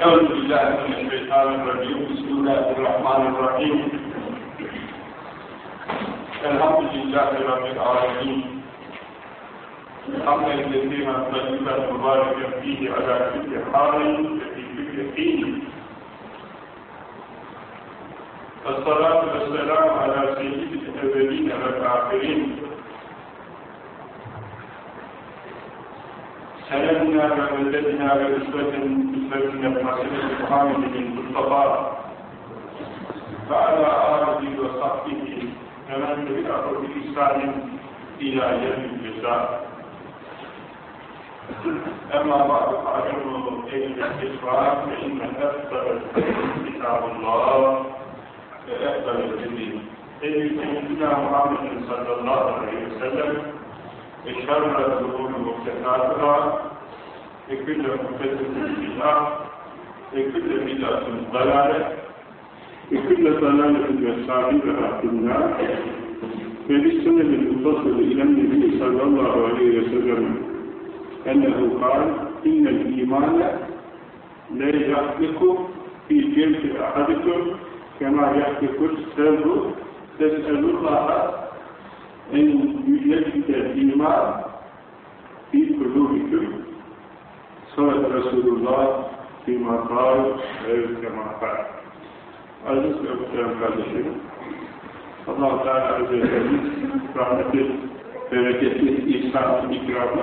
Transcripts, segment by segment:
أعوذ بالله من الشيطان الرجيم. بسم الله الرحمن الرحيم. الحمد لله رب العالمين. حمدا كثيرا طيبا مباركا فيه على كل حال وفي كل حين. الصلاة والسلام على سيد الأولين والآخرين. سندنا ومددنا ونسبة بسببنا بحسنة محمد المصطفى. وعلى آله وصحبه ومن تبعه بإحسان إلى يوم الجزاء. أما بعد فأعلموا أيها الإخوان فإن أفضل كتاب الله وأفضل الدين سيدنا محمد صلى الله عليه وسلم وشر الأمور محدثاتها وكل محدثة بدعة وكل بدعة ضلالة وكل ضلالة وصاحبها في النار فبالسنة المتصل إلى النبي صلى الله عليه وسلم أنه قال إن الإيمان لا يحلق في جلد أحدكم كما يحلق السر تسأل الله en yüceşte iman bir kulubiküm. Salat Resulullah fîmâ kâl ve kemâ kâl. Aziz ve muhterem kardeşlerim, Allah-u Teala Hazretlerimiz rahmeti, bereketi, ihsanı, ikramı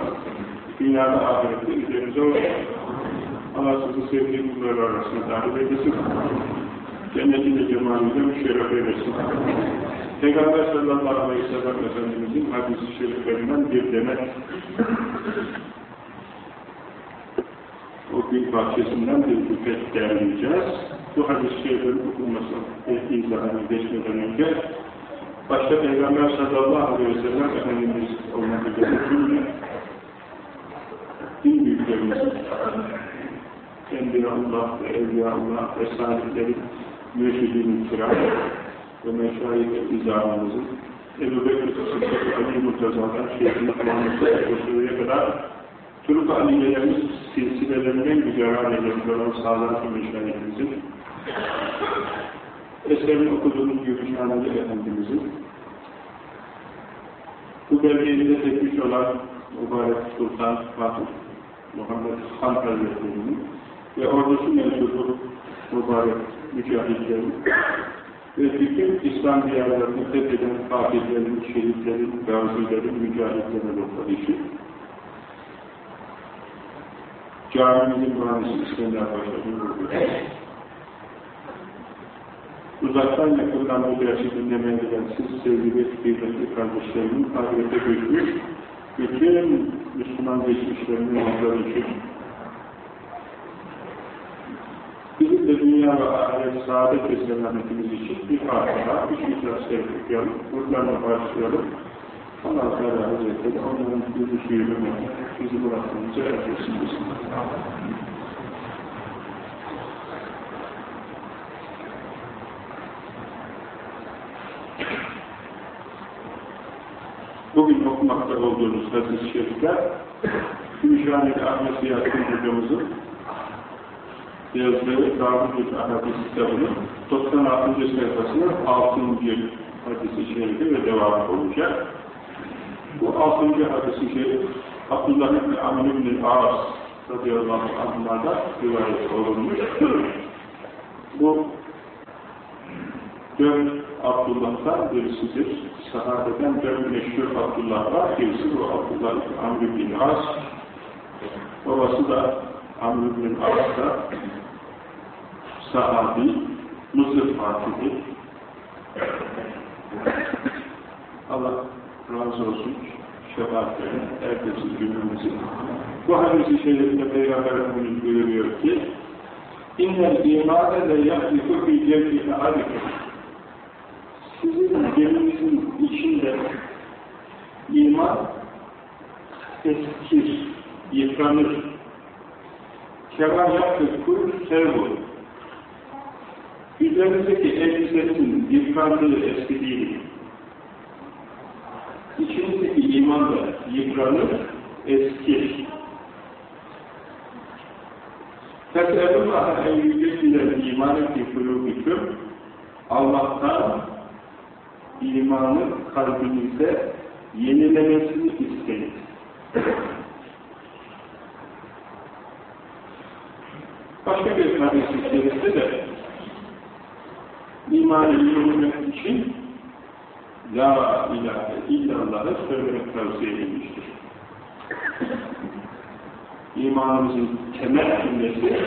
dünyada ahirette üzerimize olsun. Allah sizi sevdiği kulları arasında dahil eylesin. Cennetinde cemalinde müşerref eylesin. Peygamber sallallahu aleyhi ve sellem Efendimizin hadis-i şeriflerinden bir demet o gül bahçesinden bir küpet derleyeceğiz. Bu hadis-i şeriflerin okunması izahını geçmeden önce başta Peygamber sallallahu aleyhi ve sellem Efendimiz olmak üzere cümle din büyüklerimiz kendi Allah ve Evliya Allah ve salihleri mürşidin ve meşayih izahımızın Ebu Bekir Sıddık Ali Murtaza'dan Şeyh'in Muhammed'e Resulü'ye kadar Turuk Aliyelerimiz silsilelerinden güzel eden olan sağlam meşayihimizin eserini okuduğumuz Gülşanlı Efendimizin bu belgeyi tekmiş olan Mübarek Sultan Fatih Muhammed Han Hazretleri'nin ve ordusu mensubu mübarek mücahitlerin ve bütün İslam diyarlarını fetheden fatihlerin, şehitlerin, gazilerin, mücahitlerin ruhları için camimizin mühendisi İskender Paşa'nın ruhları. Uzaktan yakından bu dersi dinlemeye gelen siz sevgili kıymetli kardeşlerimin ahirete göçmüş bütün Müslüman geçmişlerinin onları için bizim de dünya ve ahiret saadet ve selametimiz için bir fatiha, üç ihlas tevfikleyelim, buradan başlayalım. Allah Teala Hazretleri onların şiirimi bizi bıraktığımızı erdirsin. Bugün okumakta olduğunuz hadis-i şerifler Gümüşhaneli Ahmet Siyasettin hocamızın yazdığı Davud-ül Ahadis kitabının 96. sayfasının 6. hadis-i şerifi ve devamı olacak. Bu 6. hadis-i şerif Abdullah ibn Amr ibn Ağaz radıyallahu anh'dan rivayet olunmuş. Bu dört Abdullah'tan birisidir. Sahabeden dört meşhur Abdullah var. Birisi bu Abdullah ibn Amr ibn Ağaz. Babası da Amr ibn Ağaz da sahabi, Mısır fatihi. Allah razı olsun şefaatlerin, herkesin günümüzün. Bu hadis-i şerifte Peygamber Efendimiz buyuruyor ki İnnel imâne le yahliku fi cevdi ahadikum Sizin geminizin içinde iman eskir, yıpranır. Kema yaptık kul sevbu. Üzerinizdeki elbisenin yıprandığı eski değil. İçinizdeki iman da yıpranır, eskir. Fes'elullaha en yücesiyle imanı ki kulubiküm Allah'tan imanı kalbinizde yenilemesini isteyin. Başka bir hadis-i şerifte de imanı yenilemek için La ilahe illallah'ı söylemek tavsiye edilmiştir. İmanımızın temel cümlesi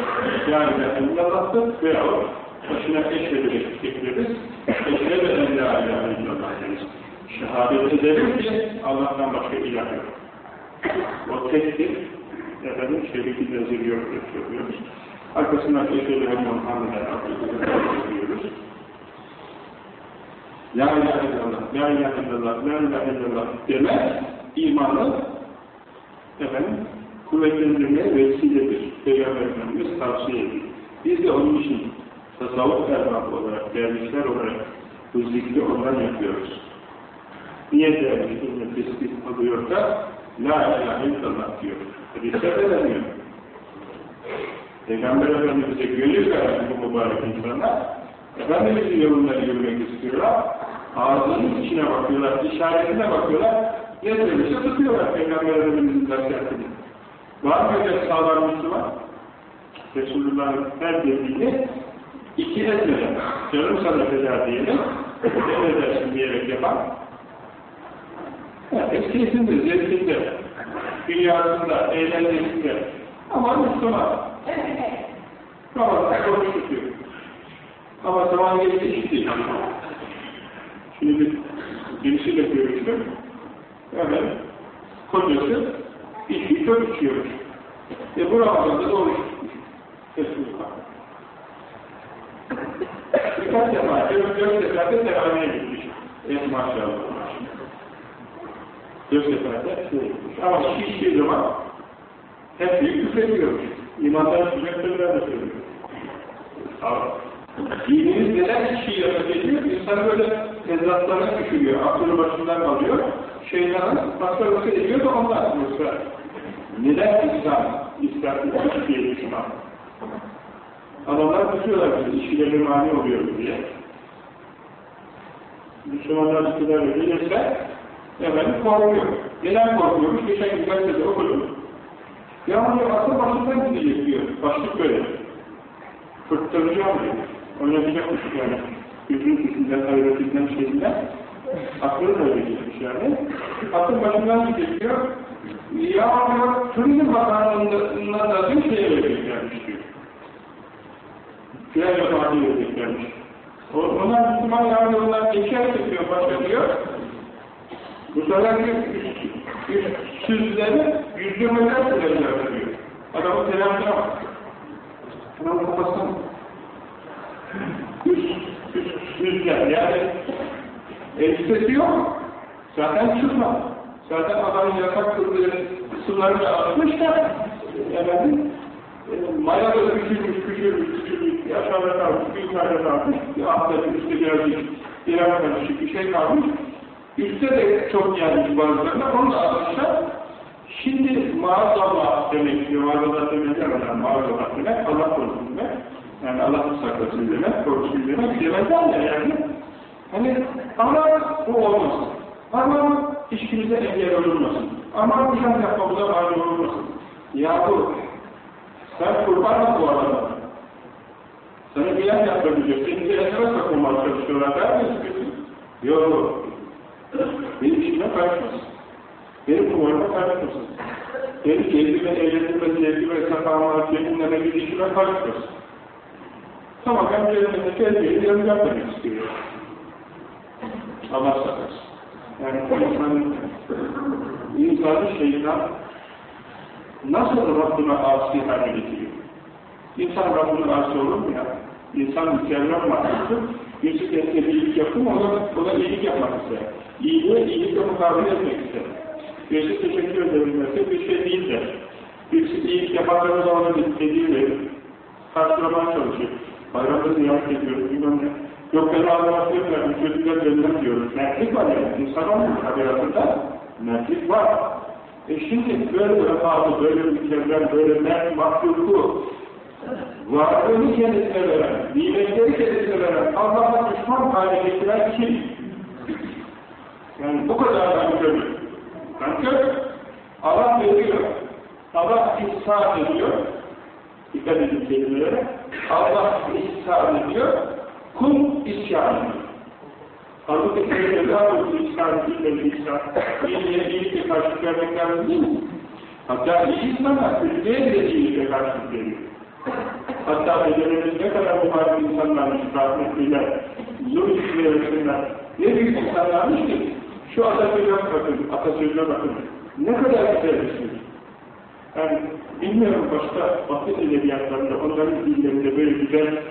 La ilahe illallah'tır veya başına eşhedü ekleriz. Eşhedü en la ilahe illallah. Şehadet ederiz ki Allah'tan başka ilah yok. O tektir. Efendim şeriki nezir yok diyoruz. Arkasından eşhedü en Muhammeden diyoruz. La ilahe illallah, la ilahe illallah, la ilahe illallah demek imanı efendim kuvvetlendirmeye vesiledir. Peygamber Efendimiz tavsiye ediyor. Biz de onun için tasavvuf erbabı olarak, dervişler olarak bu zikri ondan yapıyoruz. Niye dervişin tespit alıyor da La ilahe illallah diyor. Hadisler de demiyor. Peygamber Efendimiz'e gönül veren bu mübarek insanlar Efendimiz'in yolunda yürümek istiyorlar. Ağzının içine bakıyorlar, işaretine bakıyorlar. Ne söylemişse tutuyorlar Peygamber Efendimiz'in nasihatini. Var mı öyle sağlam Müslüman? Resulullah'ın her dediğini iki etmeden, canım sana feda diyelim, ne edersin diyerek yapan, herkes keyfinde, zevkinde, dünyasında, eğlencesinde, ama Müslüman. Tamam, konuşuyor. Ama zaman geçti değil. Şimdi birisiyle görüştüm. Hemen kocası içki çok içiyormuş. E bu Ramazan'da da oruç Resulullah. Birkaç defa, dört seferde teravih'e gitmiş. Et maşallah. Dört seferde şey gitmiş. Ama şiştiği zaman hep büyük küfrediyormuş. İmandan sözler de söylüyor. Dinimiz neden kişiyi yapabiliyor? İnsan böyle tezatlarına düşürüyor, aklını başından alıyor, şeytanın başarısı ediyor da ondan yoksa neden İslam, İslam diye düşünmem. Adamlar tutuyorlar bizi, işçilerine mani oluyor diye. Müslümanlar iktidarla gelirse efendim korkuyor. Neden korkuyormuş? Geçen gün gazetede okudum. Yağmur aklı başından gidecek diyor. Başlık böyle. Fırttıracağım diyor. Oynatacakmış yani. Yüzün üstünden, hayretinden, şeyinden. Aklını da ödeyecekmiş yani. Aklın başından gidiyor. Yağmur Turizm Bakanlığı'ndan da bir şeye vereceklermiş diyor. Güzel yapanı vereceklermiş. Onlar Müslüman yağmurlar geçer diyor. Bu sefer üstsüzleri yüzlemeler sürerler diyor. Adamın telaşına bak. Kafasına bak. Üst, üst, üstler yani elbisesi yok. Zaten çıkma. Zaten adamın kıldığı kısımlarını atmış da efendim e, maya da küçülmüş, küçülmüş, küçülmüş, aşağıda kalmış, yukarıda kalmış, altta üstte birazcık biraz karışık bir şey kalmış. Üstte de çok gelmiş bazılarına, onu da almışlar. Şimdi maazallah demek ki, maazallah demek demeden maazallah demek, Allah korusun demek. Yani Allah saklasın demek, korusun demek, demezler ya yani. Hani ama bu olmasın. Ama işkimize engel olunmasın. Ama nişan yapmamıza mani olunmasın. Yahu sen kurban mı bu adamı? Sana yer yaptırmayacak. Seni bir esere sakınmaya çalışıyorlar. Der misin? Yok. Benim işime karışmasın. Benim kumarıma karışmasın. Benim kendime, eğlenime, zevkime, sakama, kendime, gidişime karışmasın. Tamam ben cennete kendimi yanı yapmak istiyorum. Allah saklasın. Yani insanın, insanı şeytan nasıl Rabbine asi hale getiriyor? İnsan Rabbine asi olur mu ya? İnsan mükemmel mahlusu, birisi kendine iyilik yaptı mı ona, ona iyilik yapmak ister. İyiliğe iyilikle mukabele etmek ister. Birisi teşekkür edebilmesi bir şey değil de, birisi iyilik yapanlara da ona dediği verir. Karşılamaya çalışıyor. Bayramda ziyaret ediyoruz, bilmem ne. Yok ben ağlamak yapıyorum, çocuklar dönmem diyoruz. Mertlik var yani, insan olmuyor tabiatında. Mertlik var. E şimdi böyle vefalı, böyle mükemmel, böyle mert mahluku varlığını kendisine veren, nimetleri kendisine veren, Allah'a düşman hale getiren kim? Yani bu kadar nankör. Nankör, Allah veriyor, Allah ihsan ediyor, dikkat edin kelimelere, Allah ihsan ediyor, kul isyan ediyor. Halbuki bu ihsan, bilmeli ihsan, iyiliğe iyilikle karşılık vermek lazım değil mi? Hatta iyi insana, kötüye bile iyilikle karşılık veriyor. Hatta bedenimiz ne kadar mübarek insanlarmış, rahmetliler, zulüm içinde ne büyük insanlarmış ki, şu atasözüne bakın, atasözüne bakın, ne kadar güzel bir şey. Yani bilmiyorum başka Batı edebiyatlarında, onların dillerinde böyle güzel,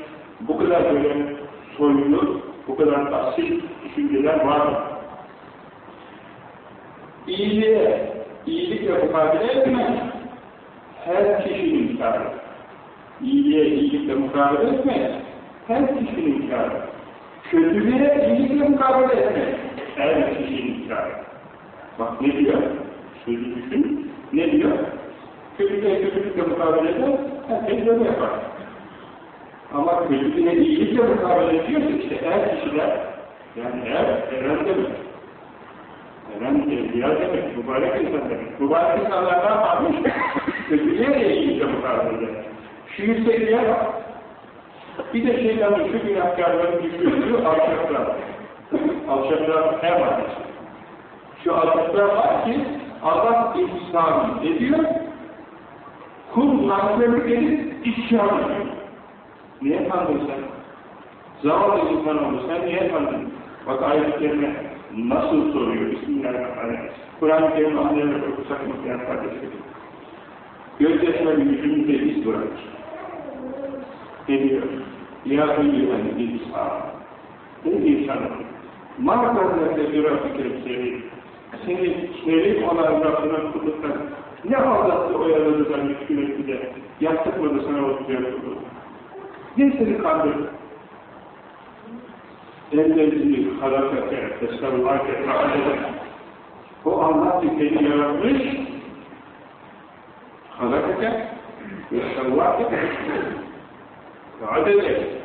bu kadar böyle soylu, bu kadar asil düşünceler var mı? İyiliğe, iyilikle mukabele etmek, her kişinin kârı. İyiliğe, iyilikle mukabele etmek, her kişinin kârı. Kötülüğe, iyilikle mukabele etmek, her kişinin kârı. Bak ne diyor? Sözü düşün, ne diyor? Kötülüğe, kötülükle mukabele eder, herkes böyle yapar. Ama kötülüğe iyilikle mukabele ediyorsa işte her kişiler, yani eğer eren demek, eren evliya demek, mübarek insan demek. Mübarek insanlar ne yaparmış? kötülüğe de iyilikle mukabele eder. Şu yüksekliğe bak. Bir de şeytanın şu günahkarların düşürdüğü alçaklar. Alçaklar ne var? Şu alçaklar var ki Allah ihsan ediyor, kul nankörlük edip isyan ediyor. Niye kandın sen? Zavallı insan oldu, sen niye kandın? Bak ayetlerine nasıl soruyor Bismillahirrahmanirrahim. Kur'an-ı Kerim'i anlayarak okusak muhtemelen kardeşlerim. Gözyaşları yüzümüzde iz bırakır. Ne diyor? Ya eyyühen insan. Ey insanım. Mağazlarında bir Rabbim seni. Seni şerif olan Rabbine kulluktan ne aldattı oyaladı da müşkül etti de yaptırmadı sana o güzel kulluğu. Ne seni kandırdı? Ellezini halakake, tesavvake, fa'alede. O Allah seni yaratmış, halakake, tesavvake, fa'alede.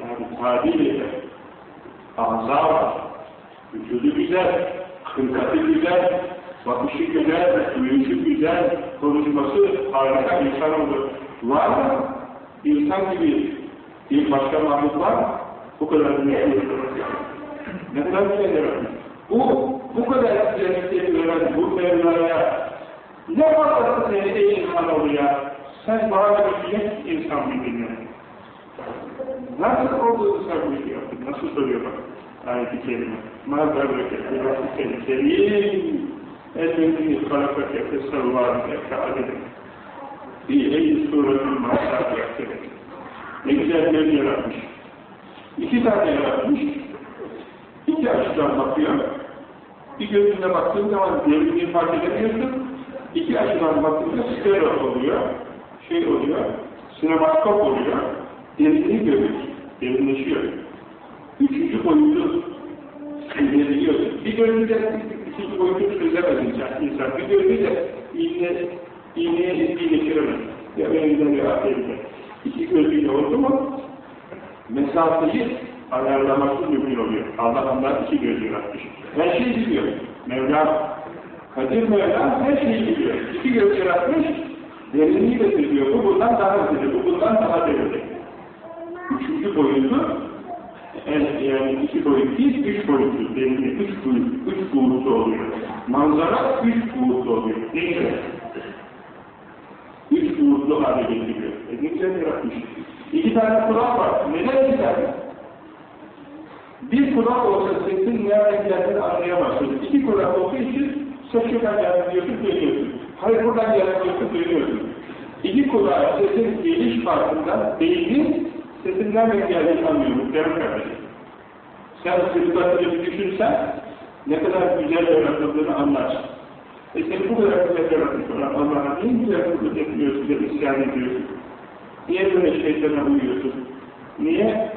Yani tadil eder. Ağza var, vücudu güzel, hırkatı güzel, bakışı güzel, duyuşu güzel, konuşması harika insan olur. Var mı? İnsan gibi bir başka mahluk var mı? Bu kadar güzel. Ne kadar güzel. Bu, bu kadar güzellikleri veren bu Mevla'ya ne fazlası seni ey insan olur ya? Sen bana bir insan bildiğin Nasıl olduğunu sen yaptın? Nasıl soruyor bak? Ayet-i Kerime. Mâzâ breketli Rabbim kerim. Ellezî halakake fesevvâke fe'adedim. Bir ey suretül mahsâd yaptırır. Ne güzel bir yaratmış. İki tane yaratmış. İki açıdan bakıyor. Bir gözüne baktığın zaman derinliği fark edemiyorsun. İki açıdan baktığında stereo oluyor. Şey oluyor. Sinemaskop oluyor. Derinliği görüyorsun. Derinleşiyor. Üçüncü boyutu çözülebiliyor. Bir gözüyle ikinci boyutu çözemez insan. Bir gözüyle iğne, iğneye ilgi geçiremez. Ya elinden ya elinden. İki gözüyle oldu mu mesafeyi ayarlaması mümkün oluyor. Allah ondan iki gözü yaratmış. Her şeyi biliyor. Mevla, Kadir Mevla her şeyi biliyor. İki göz yaratmış, derinliği de biliyor. Bu bundan daha derin, bu bundan daha derin. Üçüncü boyutu, yani iki boyut değil, üç boyutlu, derinliği, üç boyut, üç boyutlu oluyor. Manzara üç boyutlu oluyor. Ne güzel. Üç boyutlu hale getiriyor. E ne güzel yaratmış. İki tane kulak var. Neden iki tane? Bir kulak olsa sesin nereden geldiğini anlayamazsın. İki kulak olduğu için ses şuradan diyorsun, duyuyorsun. Hayır buradan diyorsun, duyuyorsun. İki kulağa sesin geliş farkından beynin sesin nereden geldiğini anlıyor. Muhtemelen kardeşim. Sen sıfatını bir düşünsen ne kadar güzel yaratıldığını anlarsın. E seni bu kadar güzel yaratmış olan Allah'a niye güzel kulluk etmiyorsun ve isyan ediyorsun? Niye böyle şeytana uyuyorsun? Niye?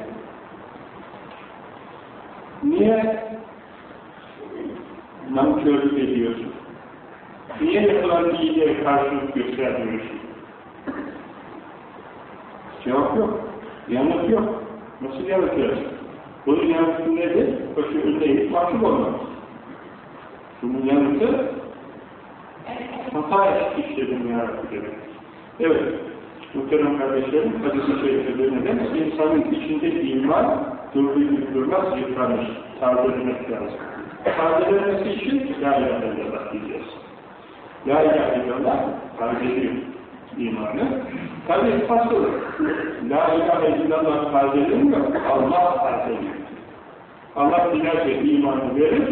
Niye nankörlük ediyorsun? Niye yapılan iyiliğe karşılık göstermiyorsun? Cevap yok. Yanıt yok. Nasıl yanıtlayacağız? Bunun yanıtı nedir? Başı önüne mahcup olmak. Bunun yanıtı hata işledim ya Rabbi demek. Evet, muhterem kardeşlerim, hadis-i şerife döneden insanın içinde iman durduğu durmaz yıpranır, tazelenmek lazım. Tazelenmesi için La ilahe illallah diyeceğiz. La ilahe illallah tazeliyor imanı. Tabi fasıl, La ilahe illallah tazelemiyor, Allah tazeliyor. Allah dilerse imanı verir,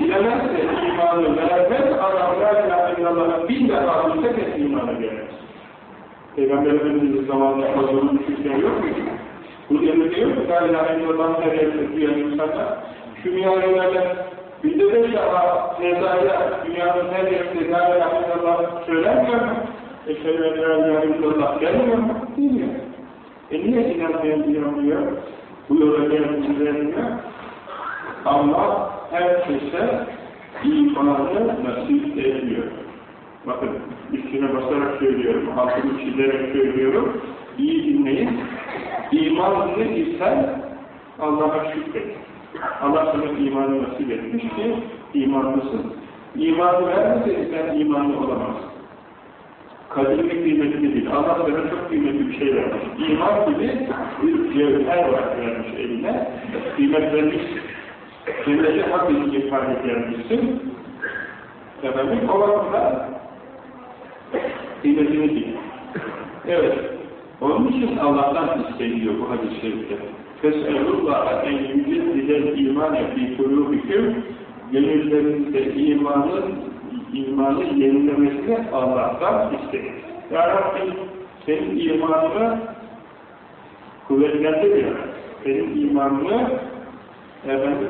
dilemezse imanı vermez, adam La ilahe illallah bin defa bilse de imanı vermez. Peygamber Efendimiz zamanında fazla düşükler yok mu? Bu demek diyor ki, La ilahe illallah her yerde duyan insanlar, şu minarelerden Bizde beş defa cezaya dünyanın her yerinde la ilahe illallah söylenmiyor mu? Eşhedü en la ilahe illallah gelmiyor mu? Bilmiyor. E niye inanmayan inanmıyor? Bu yola gelmeyeceğine Allah herkese imanı nasip ediyor. Bakın üstüne basarak söylüyorum, altını çizerek söylüyorum. İyi dinleyin. İmanını isen Allah'a şükret. Allah sana imanı nasip etmiş ki imanlısın. İmanı vermeseydi sen imanlı olamazsın. Kadirli kıymetli değil. Allah sana çok kıymetli bir şey vermiş. İman gibi bir cevher var vermiş eline. Kıymet vermiş. Cennete hak edecek hale gelmişsin. Efendim o bakımda kıymetini değil. Evet. Onun için Allah'tan isteniyor bu hadis-i şerifte. Fes'elullaha en yüceddidel imane fi kulubiküm gönüllerinizde imanın imanı yenilemesini Allah'tan isteyin. Ya Rabbi senin imanını kuvvetlendir ya senin imanını efendim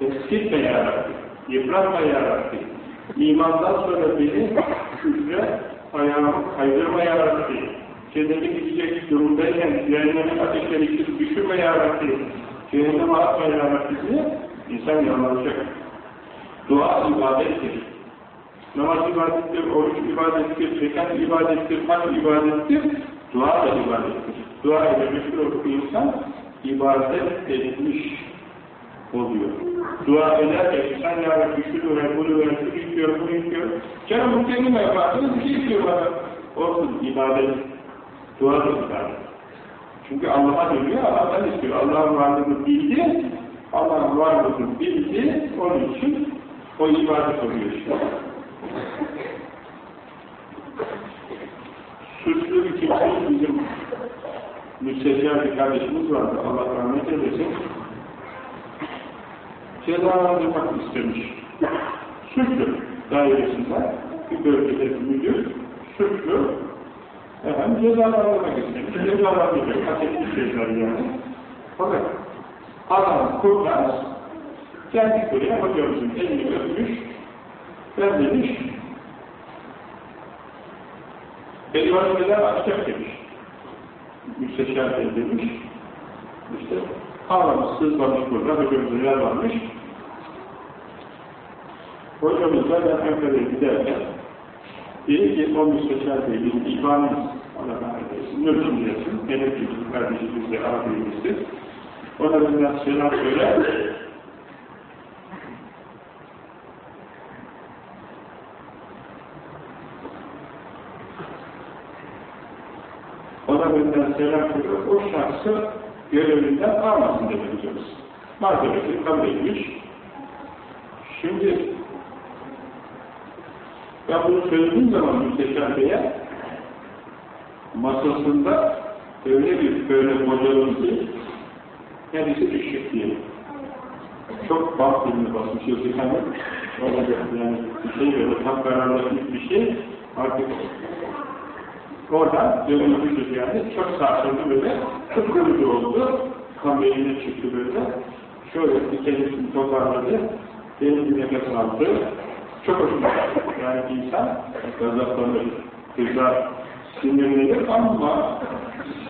eskitme ya Rabbi. Yıpratma ya Rabbi. İmandan sonra beni küfre ayağımı kaydırma ya Rabbi cennete gidecek durumdayken cehennemin ateşleri için düşürme ya Rabbi, cehenneme atma ya Rabbi diye insan yanılacak. Dua ibadettir. Namaz ibadettir, oruç ibadettir, zekat ibadettir, hac ibadettir, dua da ibadettir. Dua ile meşgul insan ibadet etmiş oluyor. Dua ederken insan ya Rabbi şunu ver, bunu ver, şunu istiyor, bunu istiyor. Canım bu kendime yaparsınız, bir şey istiyor bana. Olsun ibadet Dua ibadet. Çünkü Allah'a dönüyor, Allah'tan istiyor. Allah'ın varlığını bildi, Allah'ın varlığını bildi, onun için o ibadet oluyor işte. Suçlu bir kimse bizim müstesna bir kardeşimiz vardı, Allah rahmet eylesin. Cezalandırmak istemiş. Suçlu dairesinde bir bölgede müdür, suçlu Efendim cezalandırmak istemiş. Cezalandıracak. Hak etmiş şeyler yani. Fakat adam kurnaz geldik buraya hocamızın elini öpmüş ben demiş Elvanlılar açacak demiş. Müsteşar Bey demiş. İşte ağlamış, sızlamış burada, hocamızın yer varmış. Hocamızla ben Ankara'ya giderken dedi ki o müsteşar Bey bizim imanımız Allah rahmet eylesin, diyorsun, benim bizim kardeşimiz de abimizdir. Ona benden selam söyle. Ona benden selam söyle, o şahsı görevinden almasın demeyeceğiz. Malzemesi kabul etmiş. Şimdi ben bunu söylediğim zaman Müsteşar Bey'e masasında öyle bir böyle bocalı ki kendisi düşecek diye. Çok bak dilini basmış Yusuf Hanım. Yani bir şey böyle tam kararlaşmış bir şey. Artık oradan dönüşmüşüz yani çok sarsıldı böyle. Kıpkırmızı oldu. Kan çıktı böyle. Şöyle bir kendisini toparladı. Benim bir nefes aldı çok hoşuma yani insan gazaplanır kızlar sinirlenir ama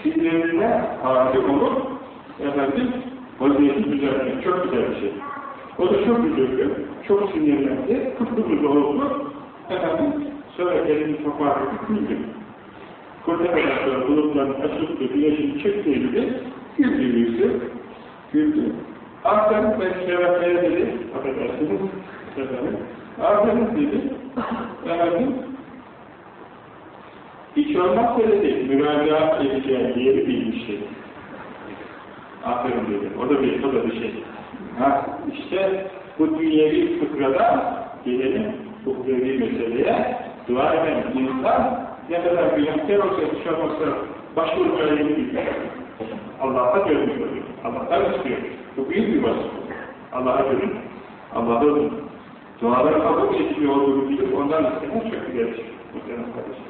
sinirine hakim olup efendim vaziyeti düzeltmek çok güzel bir şey. O da çok üzüldü, çok sinirlendi, kıpkırmızı oldu. Efendim sonra elini toparladı, güldü. Kurtarmadan sonra bulutların açılıp da güneşin çıktığı gibi güldü yüzü, güldü. Aferin ben şereflere dedi, affedersiniz, efendim. Aferin dedi, efendim, hiç olmazsa dedi, müracaat edeceği yeri bilmiş dedi. Aferin dedi, o da bir, o da bir şey. Ha, işte bu dünyevi fıkrada gelelim, uhrevi meseleye, dua eden insan ne kadar günahkar olsa, hiç olmazsa başvurmaya yönelik Allah'a dönmüş oluyor. Allah'tan istiyor. Bu büyük bir vasıf. Allah'a dönün. Allah'a dönün. Duaları kabul ediliyor olduğunu bilip ondan istemek çok bir şey.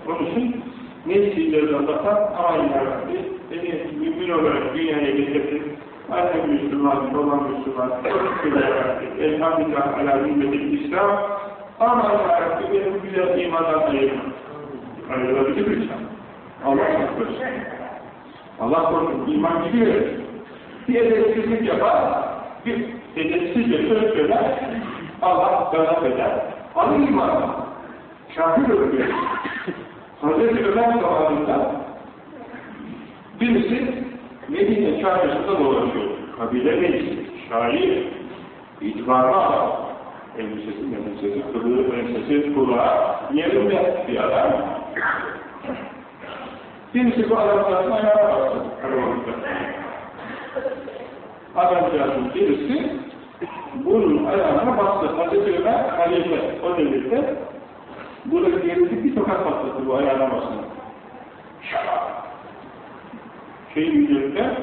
Onun için ne isteyeceğiz Allah'tan? Aman yarabbi, beni mümin olarak dünyaya getirdin. Annem Müslüman, babam Müslüman, elhamdülillah ala nimmetil İslam. Aman yarabbi, beni bu güzel imandan ayırma. Ayrılabilir mi sen? Allah korusun. Allah korusun, iman gidiyor. Bir edepsizlik yapar, bir edepsizce söz söyler, Allah gazap eder. Alın imanı. Kafir öldürüyor. Hazreti Ömer zamanında birisi Medine çarşısında dolaşıyor. Kabile reisi, şair, itibarlı adam. Elbisesi, elbisesi, kılığı, elbisesi, kulağı, yerinde bir adam. Birisi bu adamların ayağa bastı. Adamcağızın birisi bunun ayağına bastı. Hazreti Ömer halife o devirde burada gerisi bir tokat patladı bu ayağına bastı. Şeyin üzerinde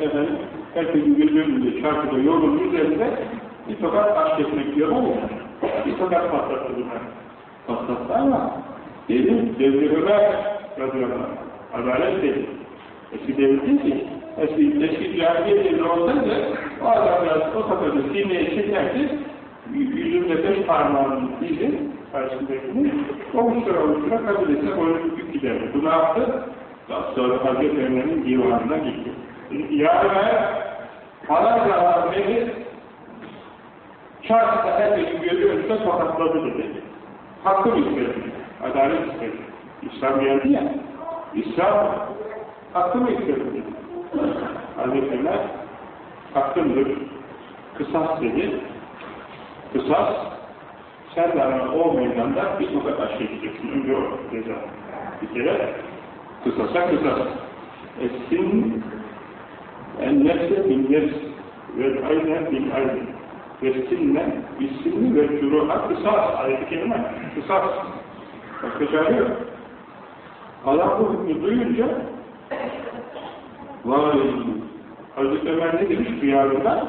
efendim herkesin gözünün çarpıda yolun üzerinde bir tokat aşk etmek diyorlar ya bir tokat patlattı bunlar. Patlattı ama dedim devri Ömer radıyallahu. Adalet dedi. Eski devir değil ki eski, eski cahiliye devri olsaydı o adamlar o kafada sineye çekerdi yüzünde beş parmağının izi karşısındakini oluştura oluştura kabilesine boyunluk yük giderdi. Bu ne yaptı? Daha sonra Hazreti Ömer'in divanına gitti. Ya Ömer falan zaman beni çarşıda herkesin gözü önünde tokatladı dedi. Hakkım istedi. Adalet istedi. İslam geldi ya. İslam hakkımı istedi dedi. Hazreti Ömer hakkımdır. Kısas dedi. Kısas sen de o meydanda bir tokat aşağı gideceksin. Önce o ceza. Bir kere kısasa kısas. Essin en nefse bin nefs ve aynen bin aynen. Vessinle bissinli ve curuha kısas. Ayet-i kerime. Kısas. Başka çare yok. Allah bu hükmü duyunca vay Hazreti Ömer ne demiş rüyalarında?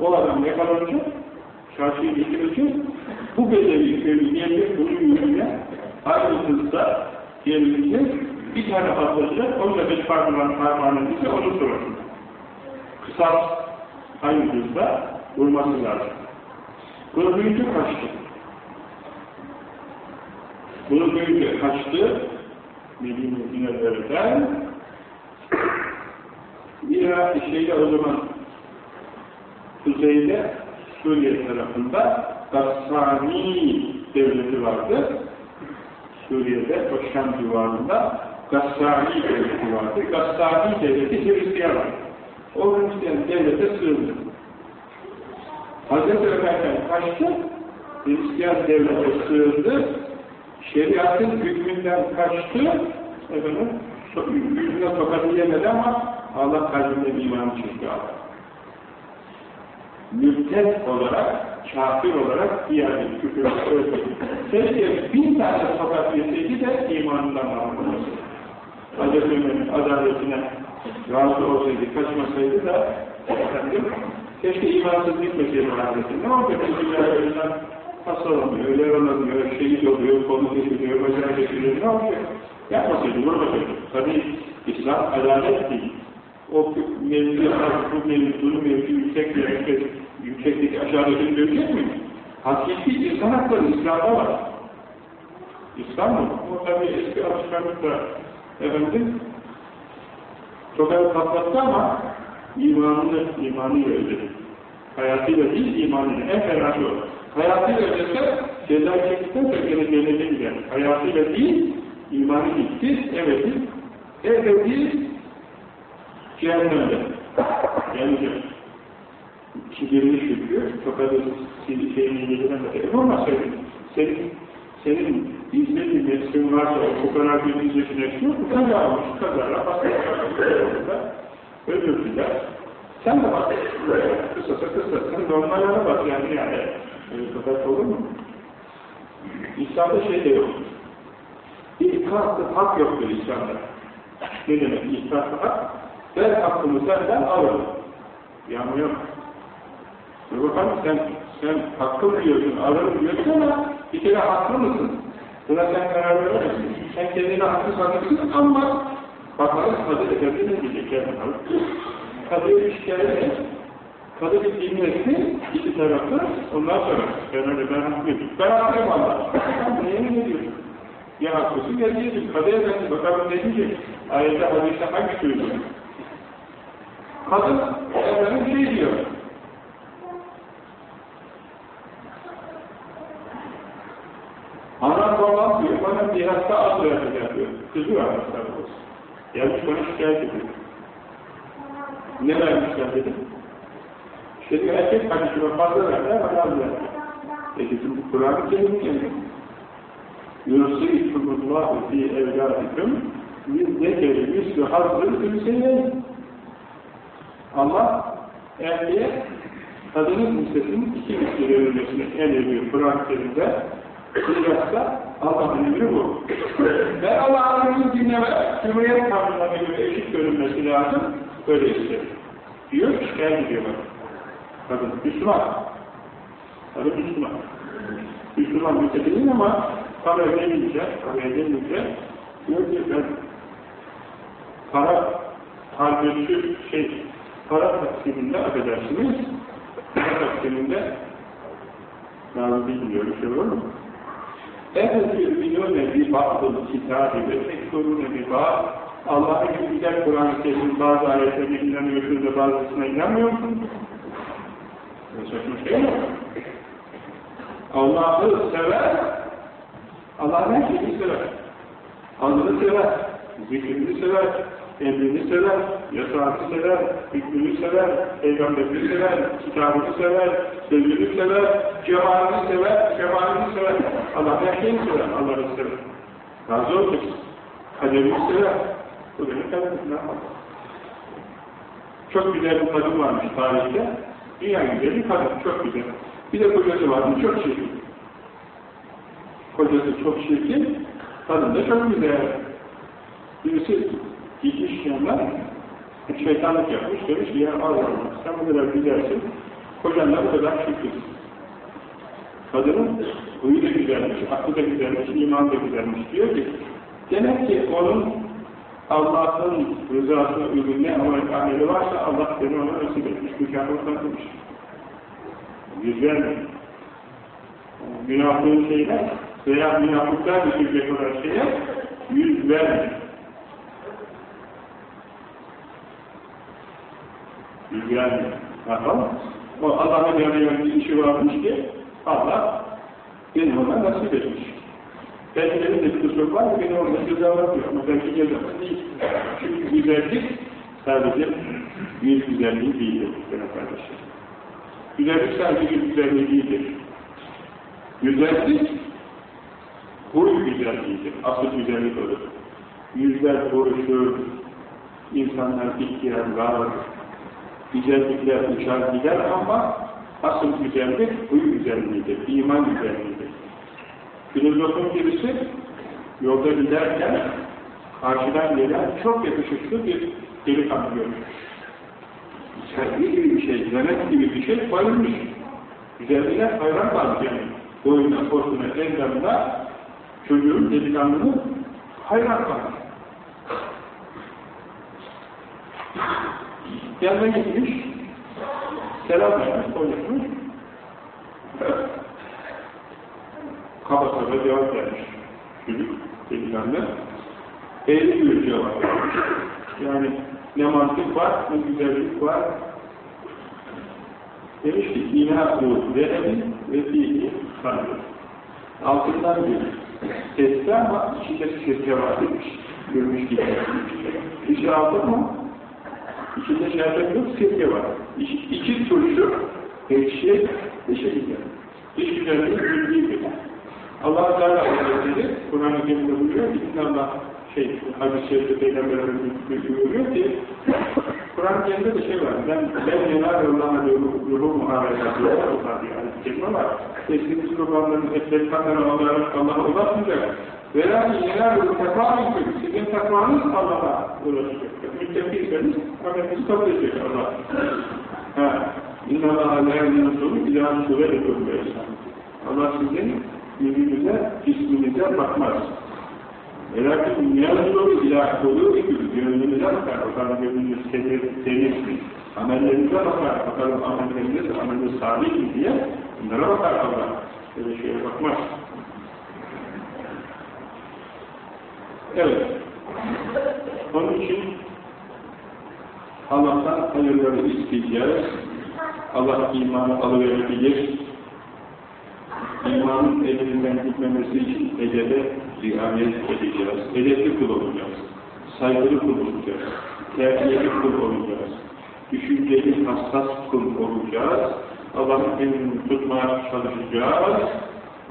O adam yakalanacak, çarşıyı getirecek, bu bedevi köyü gelecek, bunun yüzüne aynı hızda gelecek, bir tane patlayacak, onu da beş parmağın parmağının ise onu soracak. Kısas aynı hızda vurması lazım. Bunu duyunca kaçtı. Bunu duyunca kaçtı, Medine Münevver'den İran şeyde o zaman kuzeyde Suriye tarafında Gassani devleti vardı. Suriye'de, o Şam civarında Gassani devleti vardı. Gassani devleti Hristiyan vardı. O Hristiyan devlete sığındı. Hazreti Ömer'den kaçtı, Hristiyan devlete sığındı, şeriatın hükmünden kaçtı, efendim, yüzüne tokat yemedi ama Allah kalbinde imanı çekti Allah. Mültet olarak, kafir olarak diğer küfür öldü. Keşke bin tane tokat yeseydi de imanından alınması. Hazreti Ömer'in adaletine razı olsaydı, kaçmasaydı da efendim, keşke imansız gitmeseydi rahmeti. Ne bu dünya ölünden hastalanıyor, öyle olamıyor, şehit oluyor, kolu kesiliyor, bacağı kesiliyor, ne olacak? Yapmasaydı, vurmasaydı. Tabi İslam adalet değil. O mevzi, bu mevzi, bunu mevzi yüksek yüksek, yükseklik aşağıdaki görecek mi? Hakiki insan hakları İslam'da var. İslam mı? O tabi eski alışkanlıkla efendim tokağı patlattı ama imanını, imanıyla ödedi. Hayatıyla değil, imanıyla. En fenası o. Hayatıyla ödese, ceza çektikten sonra gene cennete gider. Hayatıyla değil, İmanı gitti, ebedi, ebedi cehennemde. Yani kibirini şükrüyor, tokadı şeyini yediremedi. Ama senin, senin, senin izlediğin nefsin varsa o kadar bir izlediğin nefsin yok, bu kadar almış, kazara, hastalıklarında öldürdüler. Sen de bak, kısasa kısa, sen normallara bak yani yani. Öyle kadar olur mu? İslam'da şey de yok. İlkâh-ı hak yoktur İslam'da. Ne demek İlkâh-ı hak? Ben hakkımı senden alırım. Yani yok. Ve bakalım sen, sen hakkı diyorsun, alırım diyorsun ama bir kere haklı mısın? Buna sen karar veremezsin. Sen kendine haklı sanırsın ama bakalım kadı efendi ne diyecek yani. Kadıya bir şikayet et. Kadı bir dinlesin, iki tarafı, ondan sonra ben öyle ben haklıyım. Ben haklıyım Allah. Neye ne diyorsun? Ya haklısın ya değilsin. Kadı efendi bakalım ne diyecek? Ayette hadiste hangi söylüyor? Kadın efendim şey diyor. Anam babam diyor, bana mirasta az verecek diyor. Kızıyor anasına babası. Gelmiş bana şikayet ediyor. Ne vermişler dedim. İşte diyor, erkek kardeşime fazla verdiler, bana az verdiler. E dedim, bu Kur'an-ı Kerim'in yanıyor. Yusrikumullahu fi evladikum min zekeri yüzlü hazır ülseyin. Allah erkeğe kadının hissesinin iki misli verilmesini emrediyor Kur'an-ı Kerim'de. Mirasta Allah'ın emri bu. Ve Allah'ın dinleme, Cumhuriyet kanunlarına göre eşit görünmesi lazım. Böyle istedim. Diyor, şikayet ediyor bak. Kadın, Müslüman. Kadın Müslüman. Müslüman değil ama para ödemeyince, para ödemeyince diyor ki ben para harcısı şey, para taksiminde affedersiniz, para taksiminde lazım bilmiyorum, şey olur mu? Evet, yu'minûne bi ba'dıl kitâbi ve tekfurûne bi ba'd Allah'a güzel Kur'an-ı Kerim'in bazı ayetlerine inanıyorsun da bazısına inanmıyorsun. Böyle saçma şey yok. Allah'ı sever, Allah her şeyi sever. Allah'ı sever, zikrini sever, emrini sever, yasağını sever, hükmünü sever, peygamberini sever, kitabını sever, sözünü sever, cemalini sever, cemalini sever. Allah her şeyini sever, Allah'ı sever. Razı olsun. Kaderini sever. Bu benim kaderim. Ne? Çok güzel bir kadın varmış tarihte. Dünya güzeli bir kadın, çok güzel. Bir de kocası varmış, çok çirkin. Kocası çok çirkin, kadın da çok güzel. Birisi gitmiş yanına, şeytanlık yapmış, demiş ki ya Allah sen bu kadar güzelsin, kocan da bu kadar çirkin. Kadının huyu da güzelmiş, aklı da güzelmiş, iman da güzelmiş diyor ki, demek ki onun Allah'ın rızasına uygun ne ameli varsa Allah beni ona nasip etmiş, mükafatlandırmış. Güzel mi? Günahların şeyler veya münafıklar düşecek olan şeyler yüz vermiyor. Yüz vermiyor. Bakalım. O Allah'ın yanına bir işi varmış ki Allah benim ona nasip etmiş. Belki de bir kusur var mı? Beni orada cezalandırıyor ama belki cezamız değil. Çünkü güzellik sadece bir güzelliği değildir. Benim kardeşim. Güzellik sadece bir güzelliği değildir. Güzellik huy güzelliğidir. Asıl güzellik olur. Yüzler konuşur, insanlar ihtiyar var, güzellikler uçar gider ama asıl güzellik huy güzelliğidir, iman güzelliğidir. Filozofun birisi yolda giderken karşıdan gelen çok yakışıklı bir delikanlı görmüş. Sergi gibi bir şey, cennet gibi bir şey bayılmış. Güzelliğine hayran kalmış yani. Boyuna, posuna, endamına çocuğun, delikanlının hayran kalmış. Yanına gitmiş, selam vermiş, konuşmuş. Kaba kaba cevap vermiş. Çocuk, delikanlı. Eğri bir cevap vermiş. Yani ne mantık var, ne güzellik var. Demiş ki, İnâ-û ve'ebin ve fi'li sandır. Altından bir Testi ama içinde sirke var demiş. Görmüş gibi. Kişi aldı mı? İçinde şerbet yok, sirke var. İki, iki turşu, ekşi, dışı güzel. Dış güzelliği bildiği gibi. Allah Teala Hazretleri Kur'an-ı Kerim'de buyuruyor Allah şey, hadis-i şerifte Peygamberimiz buyuruyor ki Kur'an-ı Kerim'de de şey var. Ben ben yenar Allah'a ruhu muharebeti var diye hadis-i kerime var. Eskimiş kurbanların alarak Allah'a ulaşmayacak. Vela yenar ruhu tekva Sizin takvanız Allah'a ulaşacak. Müttefiyseniz amelinizi kabul edecek Allah. Ha. İnna Allah'a la yemnusulu ilâ suveretum Allah sizin yüzünüze, cisminize bakmaz. Velakin niyazulu ilâ kulûbiküm gönlünüze bakar. Bakalım gönlünüz temiz mi? Amellerinize bakar. Bakalım amelleriniz, ameliniz salih mi diye bunlara bakar Allah. Böyle şeye bakmaz. Evet. Onun için Allah'tan hayırları isteyeceğiz. Allah imanı alıverebilir. İmanın elinden gitmemesi için edebe riayet edeceğiz. Edepli kul olacağız. Saygılı kul olacağız. Terbiyeli kul olacağız. Düşünceli, hassas kul olacağız. Allah'ın emrini tutmaya çalışacağız.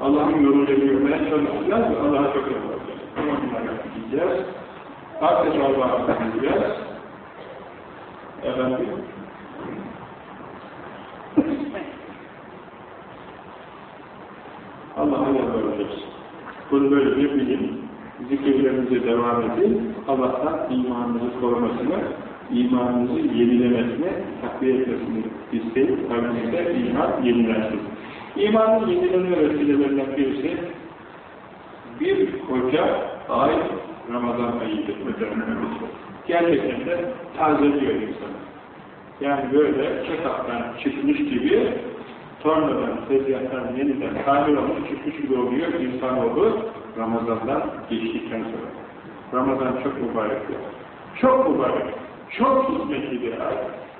Allah'ın yoluyla yürümeye çalışacağız ve Allah'a çok yapacağız. Ama bunları gideceğiz. Artık Allah'a gideceğiz. Efendim, Allah'a yalvaracağız. Bunu böyle bir bilin, zikirlerinize devam edin, Allah'tan imanınızı korumasını, imanınızı yenilemesini, takviye etmesini isteyip, kalbinizde iman yenilensin. İmanın yenilenme vesilelerden birisi, bir koca ay Ramazan ayıdır, gerçekten de tazeliyor insanı. Yani böyle check çıkmış gibi sonradan tezgahtan yeniden tamir olmuş çıkmış gibi oluyor insanoğlu Ramazan'dan geçtikten sonra. Ramazan çok mübarek bir Çok mübarek. Çok hizmetli bir ay.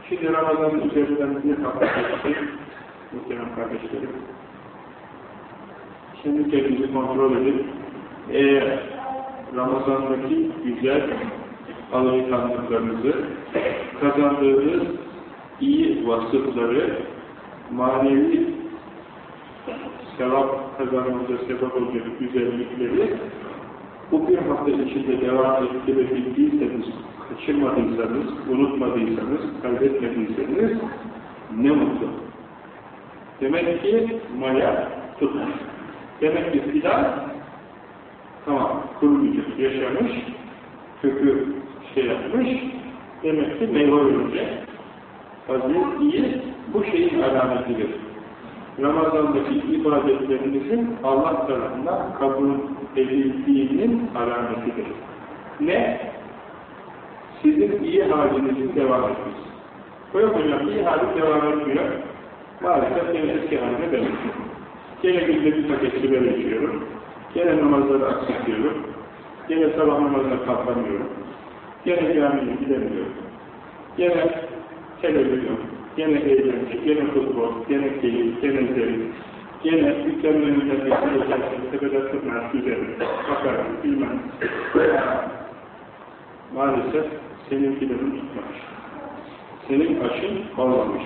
Şimdi Ramazan'ın üzerinden bir kapatacak muhterem kardeşlerim. Şimdi kendinizi kontrol edin. Eğer Ramazan'daki güzel alışkanlıklarınızı, kazandığınız iyi vasıfları, manevi sevap kazanmanıza sebep olacak güzellikleri bu bir hafta içinde devam ettirebildiyseniz, kaçırmadıysanız, unutmadıysanız, kaybetmediyseniz ne mutlu. Demek ki maya tutmuş. Demek ki fidan tamam, kurumcuk yaşamış, kökü şey yapmış, demek ki meyve önce vaziyet iyi, bu şeyin alametidir. Ramazan'daki ibadetlerinizin Allah tarafından kabul edildiğinin alametidir. Ne? Sizin iyi halinizin devam etmesi. Yok hocam iyi halim devam etmiyor. Maalesef gene eski haline dönüyor. Gene günde bir paket sigara içiyorum. Gene namazları aksatıyorum. Gene sabah namazına kalkamıyorum. Gene camiye gidemiyorum. Gene televizyon, gene eğlence, gene futbol, gene keyif, gene zevk, gene dükkanın önünde bekliyorsan, tepede tutmaz, güzel, bakar, bilmem. Maalesef seninkilerin tutmamış. Senin aşın olmamış.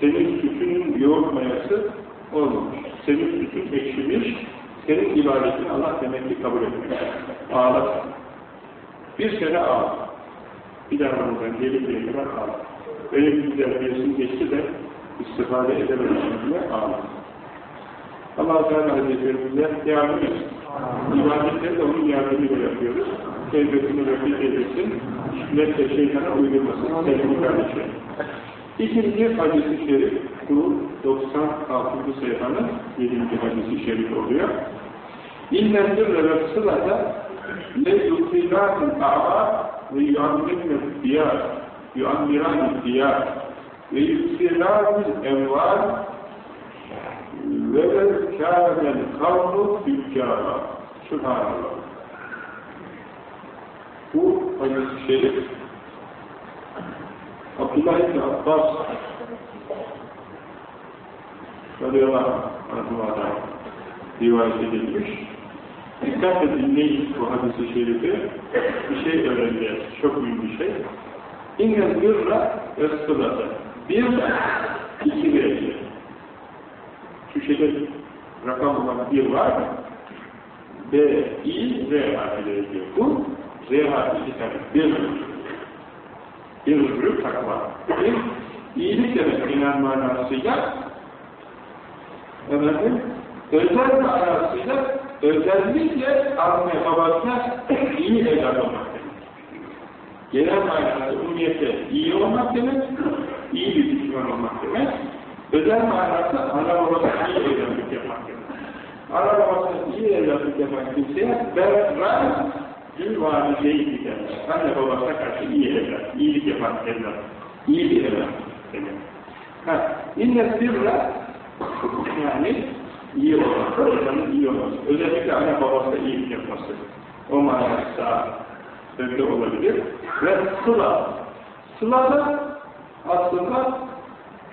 Senin sütünün yoğurt mayası olmamış. Senin sütün ekşimiş, senin ibadetini Allah demek ki kabul etmiş. Ağlasın. Bir sene ağla. Bir daha Ramazan gelinceye kadar ağla. Öyle bir güzel birisini geçti de istifade edememişim diye ağla. Allah-u Teala Hazretleri bize yardım etsin. İbadetleri de onun yardımıyla yapıyoruz. Tevbesini refik edilsin, şiddetle şeytana uydurmasın sevgili kardeşlerim. İkinci hadis-i şerif, bu 96. sayfanın 7. hadis-i şerif oluyor. İnne sırrı ve sılada le yukilatın ağa ve yuammirne diyar, yuammiran diyar ve yuksilatın envar ve kâmel kavlu tüccâra. Subhanallah. Bu hadis-i şerif Abdullah İbni Abbas radıyallahu anh'a'dan rivayet edilmiş. Dikkatle dinleyin bu hadisi şerifi. Bir şey öğreneceğiz. Çok büyük bir şey. İnnel birra ıskılata. Bir, iki vereceğiz. Şu şeyde rakam olan bir var mı? B, I, R harfi veriliyor. Bu, R harfi iki tane. Bir, bir öbürü takva. Bir, iyilik demek inan manasıyla efendim, özel manasıyla özellikle anne babasına iyi evlat olmak demek. Genel manası umumiyette iyi olmak demek, iyi bir düşman olmak demek. Özel manası ana babasına iyi evlatlık yapmak demek. Ana babasına iyi evlatlık yapan kimseye berran gül valideyi giderler. Anne babasına karşı iyi evlat, iyilik yapan evlat, iyi bir evlat demek. Ha, inne sirra yani iyi olması, insanın iyi olması. Özellikle anne babasına iyilik yapması. O manası daha öyle olabilir. Ve sıla. Sıla da aslında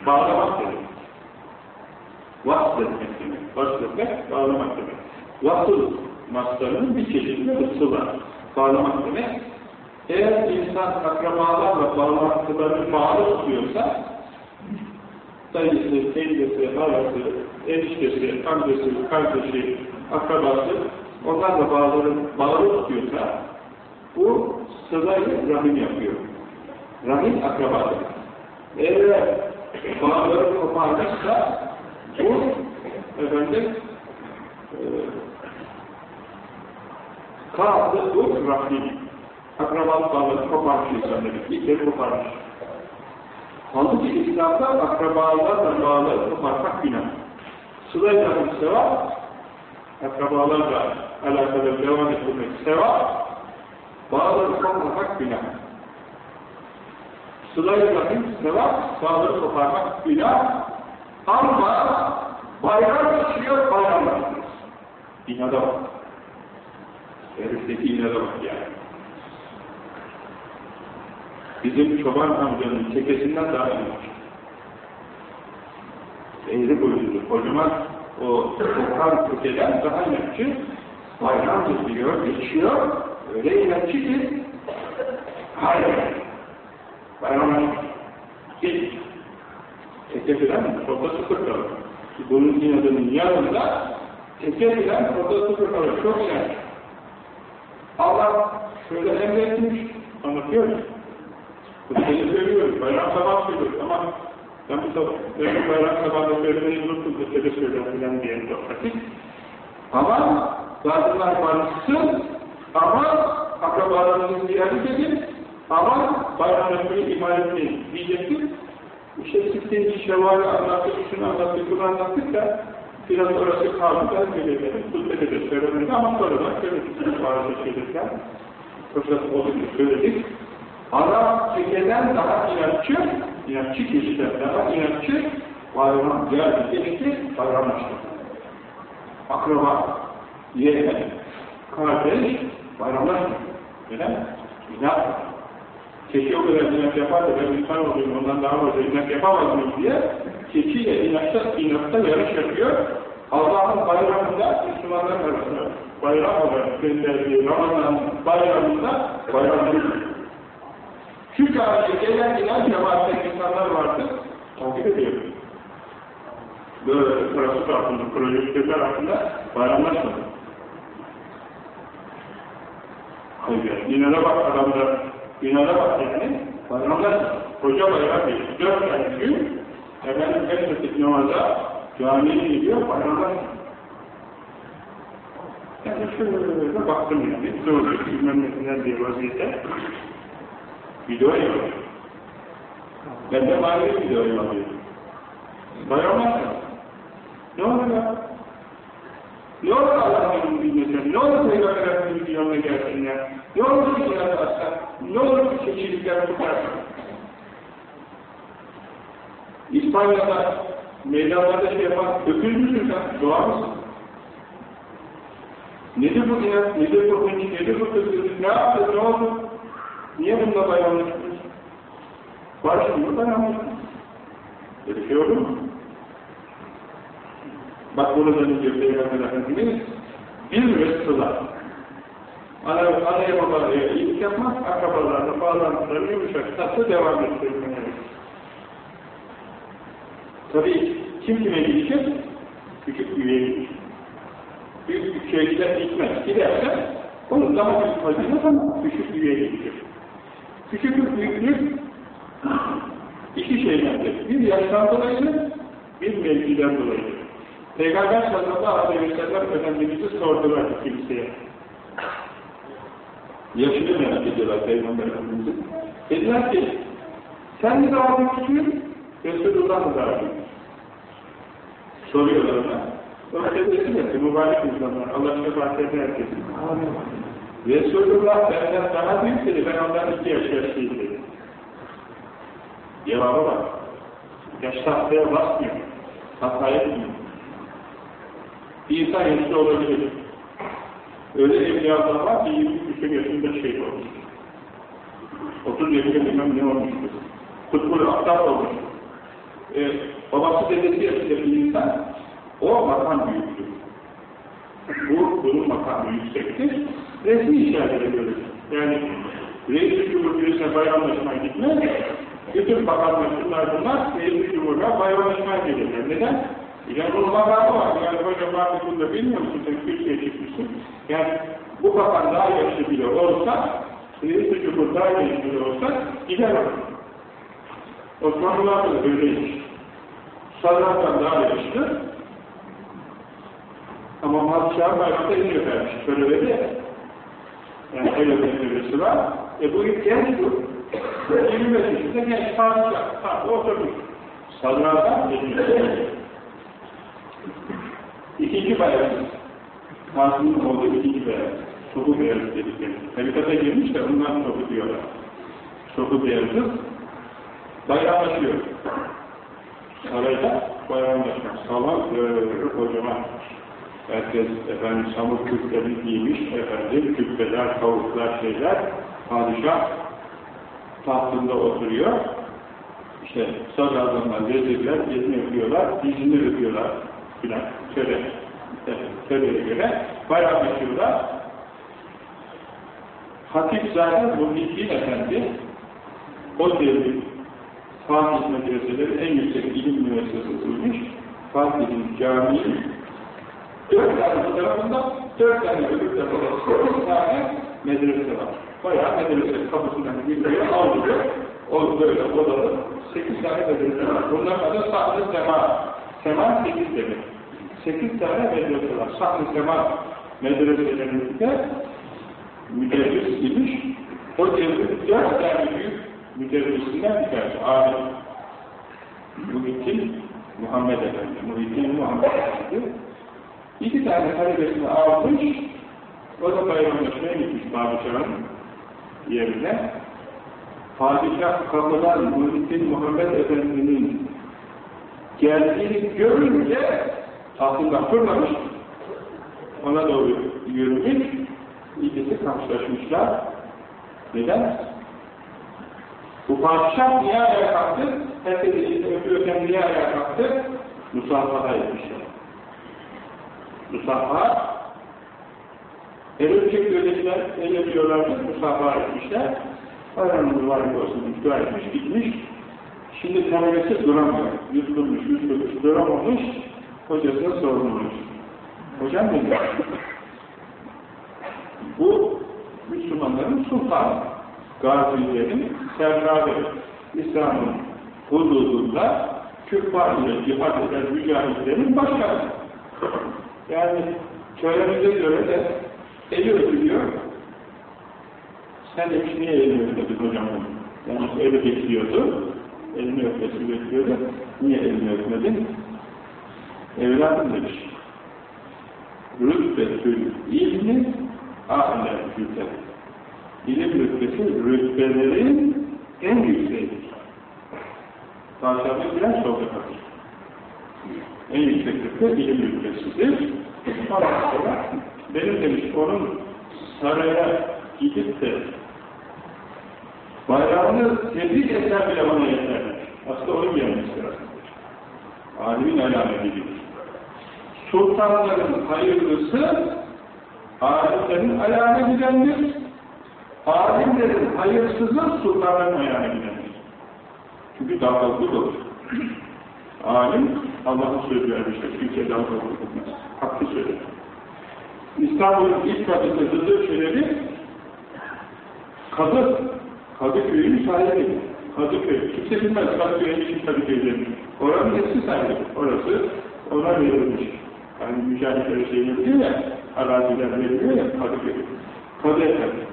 bağlamak demek. Vasıl etmek demek. Vasıl etmek, bağlamak demek. Vasıl maslarının bir çeşidi de sıla. Bağlamak demek. Eğer insan akrabalarla bağlantılarını bağlı tutuyorsa, dayısı, teyzesi, halası, eniştesi, amcası, kardeşi, akrabası, onlarla bağları, bağlı tutuyorsa, bu sızayı rahim yapıyor. Rahim akrabadır. Eğer bağları koparmışsa, bu efendim e, kağıdı bu rahim. Akrabalık bağları koparmış insan demek. İlkleri koparmış. Halbuki İslam'da akrabalarla bağları koparmak günah. Sıla-i Rahim sevap, akrabalarla alakalı devam ettirmek sevap, bağları koparmak günah. Sıla-i Rahim sevap, bağları koparmak günah, ama bayram geçiyor, bayramlar. İnada bak. Herifteki inada bak yani. Bizim çoban amcanın çekesinden daha iyi. Eğri boyunlu, kocaman o kokan kökeden daha inatçı, bayram geçiyor, geçiyor, öyle inatçı ki, hayır, bayramlar hiç teke filan orada sıfır. Bunun inadının yanında teke filan orada sıfır. Çok inatçı. Allah şöyle emretmiş, anlatıyor mu? Seni söylüyorum, bayram sabah söylüyorum ama ben bu sabah, ben bayram sabahında söylemeyi unuttum, bu sene söylüyorum filan diye vakit. Ama zatınlar barışsın, ama akrabalarınızı ziyaret edin, ama bayramları ihmal etmeyin diyecektim. İşte siktiğimiz şevali anlattık, şunu anlattık, bunu anlattık da biraz orası kaldı, ben söylemedim, bu sene de söylemedim ama sonradan söyledik bazı şeylerden. Fırsat olunca söyledik. Ana çekeden daha inatçı, inatçı kişiden daha inatçı, bayram geldi geçti, bayramlaştı. Akraba, yeğen, kardeş, bayramlaştı. Neden? İnat. Keçi o kadar inat yapar da ben insan olayım, ondan daha fazla inat yapamaz mıyım diye, keçiyle inatta, inatta yarış yapıyor. Allah'ın bayramında, Müslümanlar arasında bayram olarak gönderdiği Ramazan bayramında bayramlaştı. Şu çağrıya gelen inanç cemaatten insanlar vardı, takip ediyor. Böyle parası tarafında, projektörler hakkında bayramlaşmadı. Hayır, inana bak adamda, inana bak yani, bayramlaşmadı. Koca bayram değil, dört tane gün, efendim en kritik namaza camiye gidiyor, bayramlaşmadı. Yani şöyle baktım yani, doğru, bilmem ne diye vaziyette, video yapıyor. Ben de manevi video yapıyorum. Bayramlar Ne olur ya? Ne olur Allah'ın bilmesen? Ne olur Peygamber Efendimiz'in yanına gelsin ya? Ne olur cihat atsan? Ne olur seçilikler tutarsın? İspanya'da meydanlarda şey yapan, öküz müsün sen? Doğa mısın? Nedir bu inat? Nedir bu hınç? Nedir bu kızgınlık? Ne yaptı? Ne oldu? Niye bununla bayramlaştınız? Barışmıyor, bayramlaştınız. Böyle şey olur mu? Bak buradan önce Peygamber Efendimiz ve sıla. Ana, anaya babaya iyilik yapmak, akrabalarla bağlantıları yumuşak, tatlı devam ettirmeye. Tabii kim kime gidecek? Küçük üyeye gidecek. Büyük bir şeye gider gitmez. Giderse onun daha büyük fazilet ama küçük üyeye gidecek. Küçüklük büyüklük iki şeydendir. Bir yaştan dolayıdır, bir mevkiden dolayıdır. Peygamber sallallahu aleyhi ve sellem Efendimiz'i sordular kimseye. Yaşını merak ediyorlar Peygamber Efendimiz'in. Dediler ki, sen mi daha büyüksün, Resulullah mı daha büyük? Soruyorlar ona. O tebessüm etti, mübarek insanlar, Allah şefaat eder herkesin. Resulullah benden daha büyük dedi, ben ondan iki yaş yaşlıyım dedi. Cevaba bak. Yaş tahtaya basmıyor. Hata etmiyor. İnsan yaşlı olabilir. Öyle evliyalar var ki 20 küsur yaşında şey olmuş. 30 yaşında bilmem ne olmuştur. Kutbul aptal olmuş. Ee, babası dedesi yaşında bir insan, o makam büyüktür. Bu, bunun makamı yüksektir. Resmi işlerlere görür. Yani reis-i cumhurbaşkanı bayramlaşmaya gitmez, bütün bakanlar şunlar bunlar reis-i cumhurbaşkanı bayramlaşmaya gelirler. Neden? Bunun makamı var. Yani hocam artık bunu da bilmiyor musun? Sen Türkiye'ye çıkmışsın. Yani bu bakan daha yaşlı bile olsa, reis-i cumhur daha yaşlı bile olsa gider. Osmanlılar da böyleymiş. Sadratan daha yaşlı, ama padişahın bayramda iniyor vermiş. Böyle öyle de. Yani öyle bir birisi var. E bu ilk genç bu. 25 yaşında genç padişah. Ha, oturmuş. Sadratan iniyor. İkinci bayram. Kasım'ın olduğu ikinci bayram. Soku beyazı dedikleri. Tarikata girmiş de ondan soku diyorlar. Soku beyazı. Bayramlaşıyor. Sarayda bayramlaşmak. Salak böyle kocaman. Herkes efendim samur küplerini giymiş, efendim küpleler, tavuklar, şeyler. Padişah tahtında oturuyor. İşte sadrazamlar, vezirler elini öpüyorlar, dizini öpüyorlar filan. Şöyle, şöyle göre bayramlaşıyorlar. Hatip zaten Muhyiddin Efendi o devrin Fatih medreseleri en yüksek ilim üniversitesiymiş. Fatih'in camii Dört tane bu tarafında, dört tane öbür tarafında, dört tane medrese var. Bayağı medrese kapısından giriyor, alıyor. O böyle odalı, sekiz tane medrese var. Bunların adı sahne sema. Sema sekiz demek. Sekiz tane medrese var. Sahne sema medreselerinde müderris imiş. O devrin dört tane büyük müderrisinden bir tanesi. Alim. Muhittin Muhammed Efendi. Muhittin Muhammed Efendi. İki tane talebesini almış, o da bayramlaşmaya gitmiş padişahın yerine. Padişah kapıdan Muhittin Muhammed Efendi'nin geldiğini görünce tahtından fırlamış, ona doğru yürümüş, ikisi karşılaşmışlar. Neden? Bu padişah niye ayağa kalktı? Herkes öpüyorken niye ayağa kalktı? Musafaha etmişler. Musafaha el öpecek ötekiler el öpüyorlardı, musafaha etmişler. Bayramın mübarek olsun, dua etmiş, gitmiş. Şimdi talebesi duramıyor. Yutulmuş, yutulmuş, duramamış. Hocasına sorulmuş. Hocam diyor? Bu Müslümanların sultanı. Gazilerin serdarı. İslam'ın hududunda küffar ile cihad eden mücahitlerin başkanı. Yani töremize göre de eli öpülüyor. Sen demiş niye elini öpmedin hocam? Yani öyle bekliyordu. Elini öpmesi bekliyordu. Niye elini öpmedin? Evladım demiş. Rütbetül ilmi âle rütbet. İlim rütbesi rütbelerin en yükseğidir. Bilen solda kalır. En yüksek rütbe ilim rütbesidir. Ondan sonra benim demiş onun saraya gidip de bayrağını tebrik etsen bile bana yeter. Aslında onun gelmesi lazım. Alimin alametidir. Sultanların hayırlısı Alimlerin ayağına gidendir. Alimlerin hayırsızı sultanların ayağına gidendir. Çünkü olur. Alim, Allah'ın sözü vermiştir. Kimse dalgalık etmez. Hakkı söyler. İstanbul'un ilk kadısı Hızır Çelebi Kadı, Kadıköy'ün sahibi. Kadıköy. Kimse bilmez Kadıköy'ün için Kadıköy'ün. Oranın hepsi sahibi. Orası ona verilmiş. Yani mücadele şey yapıyor ya, araziler veriliyor ya Kadıköy. Kadı efendi.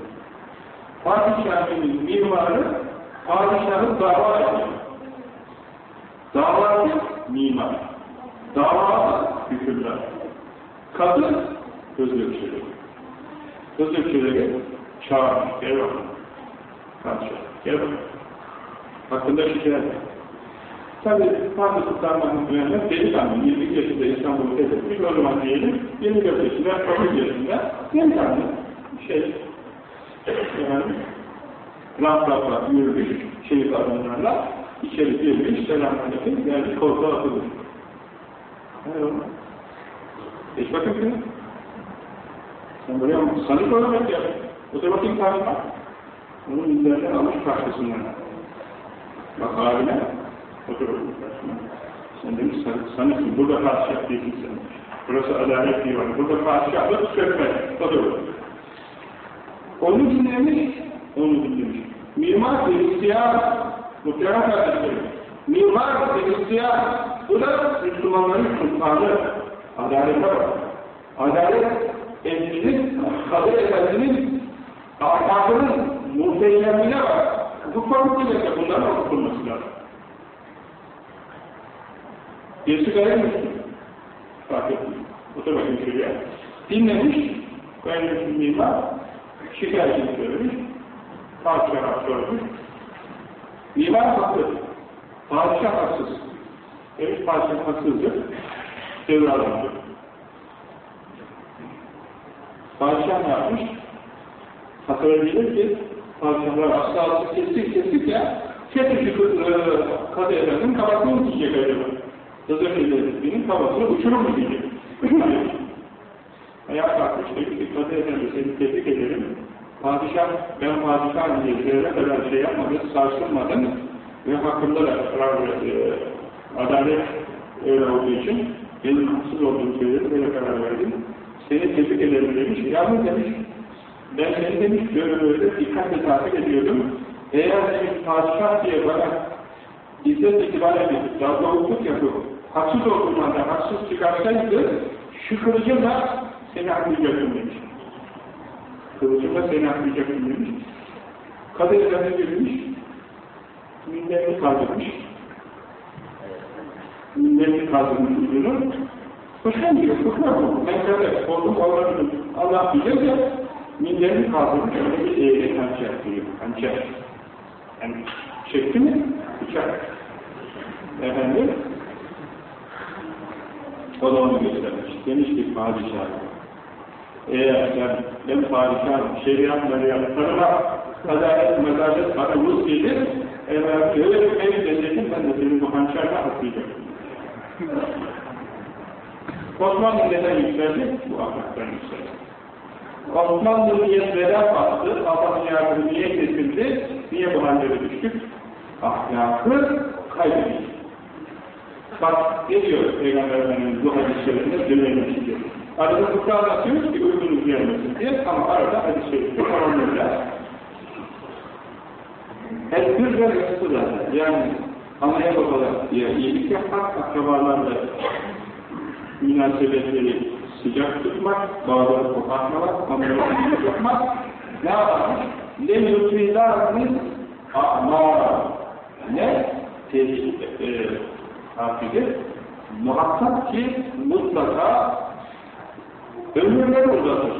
Fatih Şahin'in mimarı, padişahın dava ediyor. Davası mimar. Dava hükümdar. Kadı Hızırçıları. Hızırçıları çağırmış, gel bakalım. Padişah, gel bakalım. Hakkında şikayet et. Tabi Fatih Sultan Mahmut Mehmet delikanlı, 20 yaşında İstanbul'u fethetmiş, o zaman diyelim 24 yaşında, 30 yaşında delikanlı şey, yani raf rafla yürümüş, şehit adamlarla içeri girmiş, selamünaleyküm, gelmiş, koltuğa. Hayır olmaz. Geç bakın şuna. Sen buraya sanık olarak gel. O da bakayım tarihine. Onun üzerinden almış karşısından. Bak abine, otur otur karşısına. Sen demiş sanıksın, burada padişah değilsin sen. Burası adalet divanı, burada padişahlık sökmez. Otur otur. Onu dinlemiş, onu dinlemiş. Mimar Hristiyan, muhtemelen kardeşlerim. Mimar Hristiyan, bu da Müslümanların sultanı. Adalete bak. Adalet ehlinin, kadı efendinin, ahmakının muhteylemine bak. Bu fakültede bunların okutulması lazım. Birisi gayrimüslim. Fark etmiyor. Otur bakayım şuraya. Dinlemiş, gayrimüslim mimar, şikayetini söylemiş, padişaha sormuş. Mimar haklı. Padişah haksız. Evet, padişah haksızdır. Devralmıştır. Padişah ne yapmış? Hatırlayabilir ki, padişahlar asla asla kestik kestik ya, FETÖ'cü e, kadı efendinin kafasını mı diyecek acaba? Hızır Hizmetli'nin kafasını uçurur mu diyecek? Ayağa kalkmış dedi ki, kadı efendi seni tebrik ederim. Padişah, ben padişah diye zerre kadar şey yapmadım, sarsılmadım ve hakkında da e, adalet öyle olduğu için benim haksız olduğum söyledim, böyle karar verdim. Seni tebrik ederim demiş. Yalnız demiş, ben seni demiş böyle böyle dikkatle takip ediyordum. Eğer demiş padişah diye bana izzet itibariyle edip, dalgavukluk yapıp, haksız olduğum halde haksız çıkarsaydı, şu kılıcımla seni aklayacaktım demiş. Kılıcımla seni aklayacaktım demiş. Kadı efendi demiş, minderini kaldırmış. Minderini kaldırmış ucunu. Hoşlanmıyor, hoşlanmıyor. Ben şöyle oldum, Allah'ım, Allah bilir de minderini kaldırmış, öyle bir eğri hançer diyor, hançer. Yani çekti mi? Bıçak. Efendim, o da onu göstermiş. Demiş ki padişah, eğer sen, padişahım, şeriatları yaptırma, adalet, mezalet bana vuz gelir, eğer öyle bir benim deseydin, ben de senin bu hançerle atlayacaktım. Osmanlı neden yükseldi? Bu ahlaktan yükseldi. Osmanlı niye bela bastı, Allah'ın yardımı niye kesildi, niye bu hallere düştük? Ahlakı kaybettik. Bak ne diyor Peygamber Efendimiz bu hadislerinde dönelim diyor. Arada fıkra anlatıyoruz ki uygunuz gelmesin diye ama arada hadis-i şerifte tamamlayacağız. Tedbir ve rızkı zaten. Yani anaya babalar diye iyilik yapmak, akrabalarla münasebetleri sıcak tutmak, bağları kopartmamak, onları tutmak, ne yapmış? Ne yutridâniz a'mâ ne? Tehdit e. Muhakkak ki mutlaka ömürleri uzatır.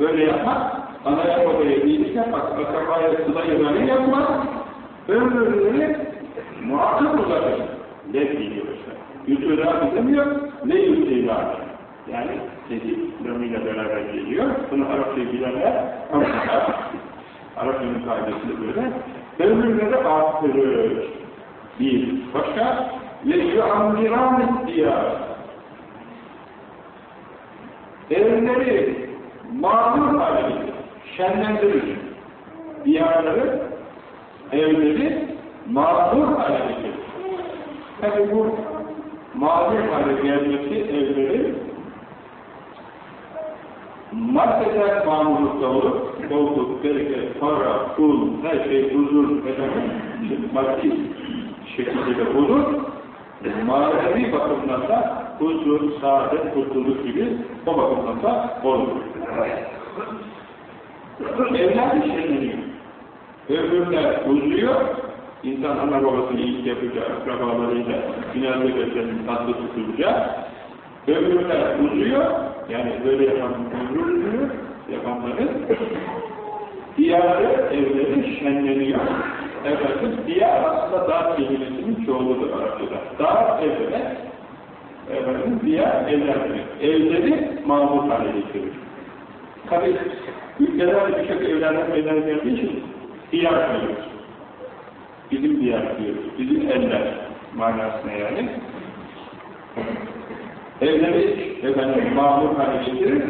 Böyle yapmak, anaya babaya iyilik yapmak, akrabaya sıla yılanı yapmak, ömürleri muhakkak uzatır. Ne diyor işte. Yutu'da demiyor, ne yutu'da Yani tehdit lomuyla beraber geliyor. Bunu Arapça bilenler, Arapça, Arapçanın kaidesinde böyle. Ömürleri artırır. Bir. Başka? Ve yu'ammiran diyar. Evleri mağdur hale getirir, şenlendirir. Diyarları, evleri mağdur hale getirir. Tabi bu mağdur hale gelmesi evleri maddeden mamurlukta olur, bolluk, bereket, para, pul, her şey huzur, efendim, maddi şekilde de olur. Manevi bakımdan da huzur, saadet, kurtuluk gibi o bakımdan da olur. Evler işleniyor. Öbürler uzuyor, insan ana babasını ilk yapacak, akrabalarıyla, binazı beslenin tatlı tutulacak. Öbürler uzuyor, yani böyle yapan ömrü uzuyor, yapanların diyarı, evleri şenleniyor. Efendim, diyar aslında dar kelimesinin çoğuludur Arapçada. Dar evine, efendim, diyar evlenmek. Evleri mamur hale getirir. Tabi ülkelerde birçok evlerden meydana geldiği için diyar diyoruz. Bizim diyar diyoruz. Bizim eller manasına yani. Evleri efendim mamur hale getirir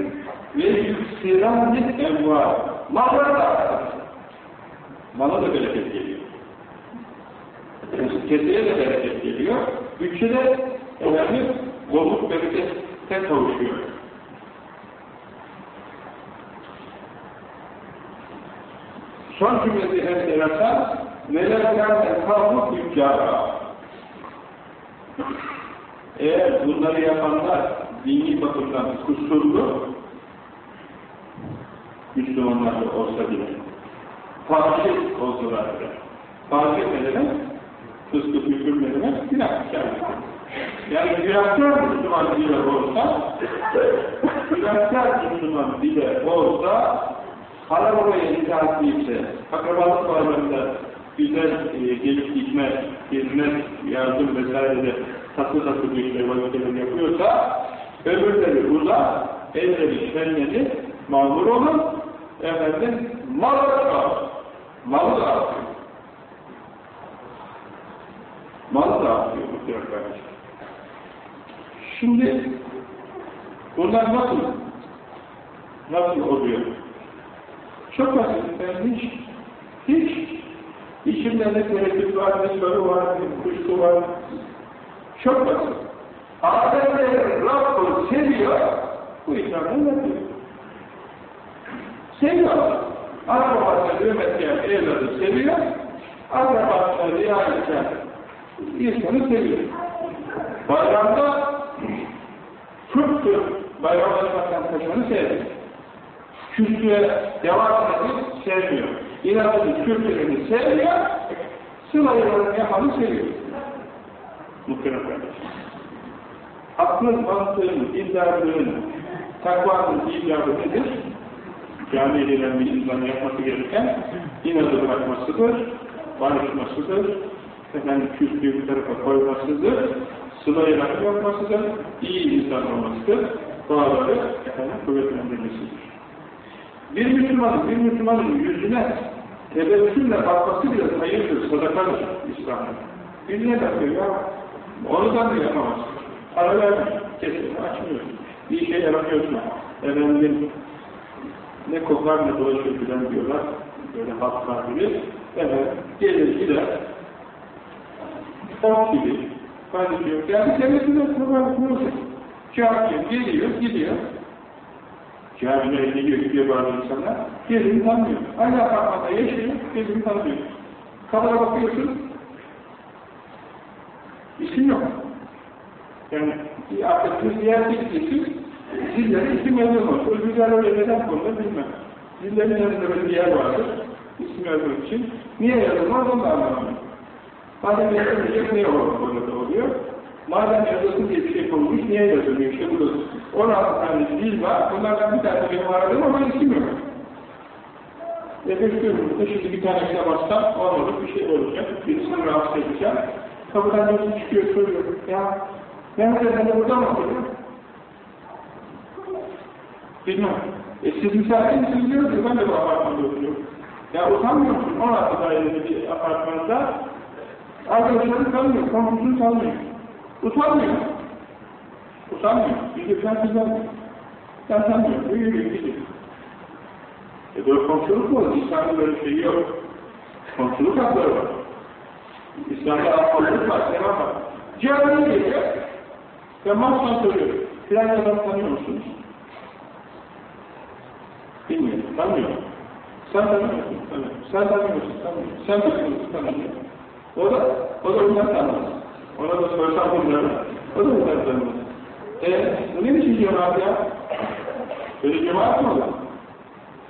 ve yüksiranet envar. Mallar da artar. Mala da bereket geliyor. Keseye de bereket geliyor. Bütçede efendim bolluk berekete kavuşuyor. Son cümlesi enteresan, nelerden ekavlu tüccara. Eğer bunları yapanlar dini bakımdan kusurlu, Müslümanlar olsa bile, fasık olsalar bile, fasık ne demek? Fıskı fükür ne demek? Günahkarlık. Yani günahkar Müslüman bile olsa, günahkar Müslüman bile olsa, Hala babaya itaat değilse, akrabalık bağlarında güzel e, gelip gitme, hizmet, yardım vesairede tatlı tatlı bir şey vazifelerini yapıyorsa, öbürleri uzak, elleri şenleri mağdur olur, efendim, malı da malı da artıyor. Malı da artıyor muhtemelen kardeşim. Şimdi, bunlar nasıl, nasıl oluyor? Çok basit, ben hiç, hiç içimde ne tereddüt var, ne soru var, ne kuşku var. Çok basit. Adem'de Rabb'ı seviyor, bu insanlar yapıyor. Seviyor. Ana babasına hürmet eden evladı seviyor, akrabasına riayet eden insanı seviyor. Bayramda Kürttür, bayramlaşmaktan kaçanı seviyor küslüğe devam edip sevmiyor. İnançlı kültürünü sevmiyor, sılaylarını yapanı seviyor. Muhtemelen kardeşim. Aklın, mantığın, iddialığın, takvanın icabı nedir? Cami edilen bir insanın yapması gereken inadı bırakmasıdır, barışmasıdır, efendim küslüğü bir tarafa koymasıdır, sılaylarını yapmasıdır, iyi insan olmasıdır, bağları efendim kuvvetlendirmesidir. Bir Müslümanın, bir Müslümanın yüzüne tebessümle bakması bile hayırdır, sadakadır İslam'da. Yüzüne bakıyor ya, onu da mı yapamazsın? Para vermiş, kesini açmıyorsun. Bir şey yaramıyorsun. Efendim, ne kokar ne dolaşır filan diyorlar. Böyle halk tabiri. Evet, gelir gider. Ok gibi. Kardeşim, yani kendisine kurban kurulsun. Kâhkim geliyor, gidiyor. Camilere geliyor, gidiyor bazı insanlar, birbirini tanımıyor. Aynı apartmanda yaşıyor, birbirini tanımıyor. Kapıda bakıyorsun, isim yok. Yani artık bir yer bilgisi, zillere isim yazılmaz. O ziller öyle neden konulur bilmem. Zillerin yanında böyle bir yer vardır, isim yazmak için. Niye yazılmaz onu da anlamıyorum. Madem yazılmayacak ne olur orada oluyor? Madem yazılsın diye bir şey konulmuş, niye yazılmıyor? İşte bu 16 tane dil var, bunlardan bir tane benim aradım ama isim yok. Ve bekliyorum burada, şimdi bir tanesine bassam, olmadı bir şey olacak, birisini rahatsız edeceğim. Kapıdan birisi çıkıyor, soruyor, ya nerede, ben de burada mı oturuyorum? Bilmem. E siz misafir misiniz diyor ki, ben de bu apartmanda oturuyorum. Ya utanmıyor musun? 16 daireli bir apartmanda arkadaşlarını tanımıyor, komşusunu tanımıyor. Utanmıyor. Utanmıyor. De sen kızarmıyor. Ben tanımıyorum. Bu yürüyor gidiyor. E böyle komşuluk mu olur? İslam'da böyle şey yok. Komşuluk hakları var. İslam'da affalılık var, sevap var. Cihazına geliyor. Ben mahsan soruyorum. Filan adam tanıyor musunuz? Bilmiyorum, tanımıyorum. Sen tanıyor musun? Tanıyorum. Sen tanıyor musun? Sen tanıyor musun? O da, o da bundan tanımaz. Ona da sorsam bunları, o da bundan tanımaz. E, bu ne biçim cemaat ya? Böyle cemaat mı olur?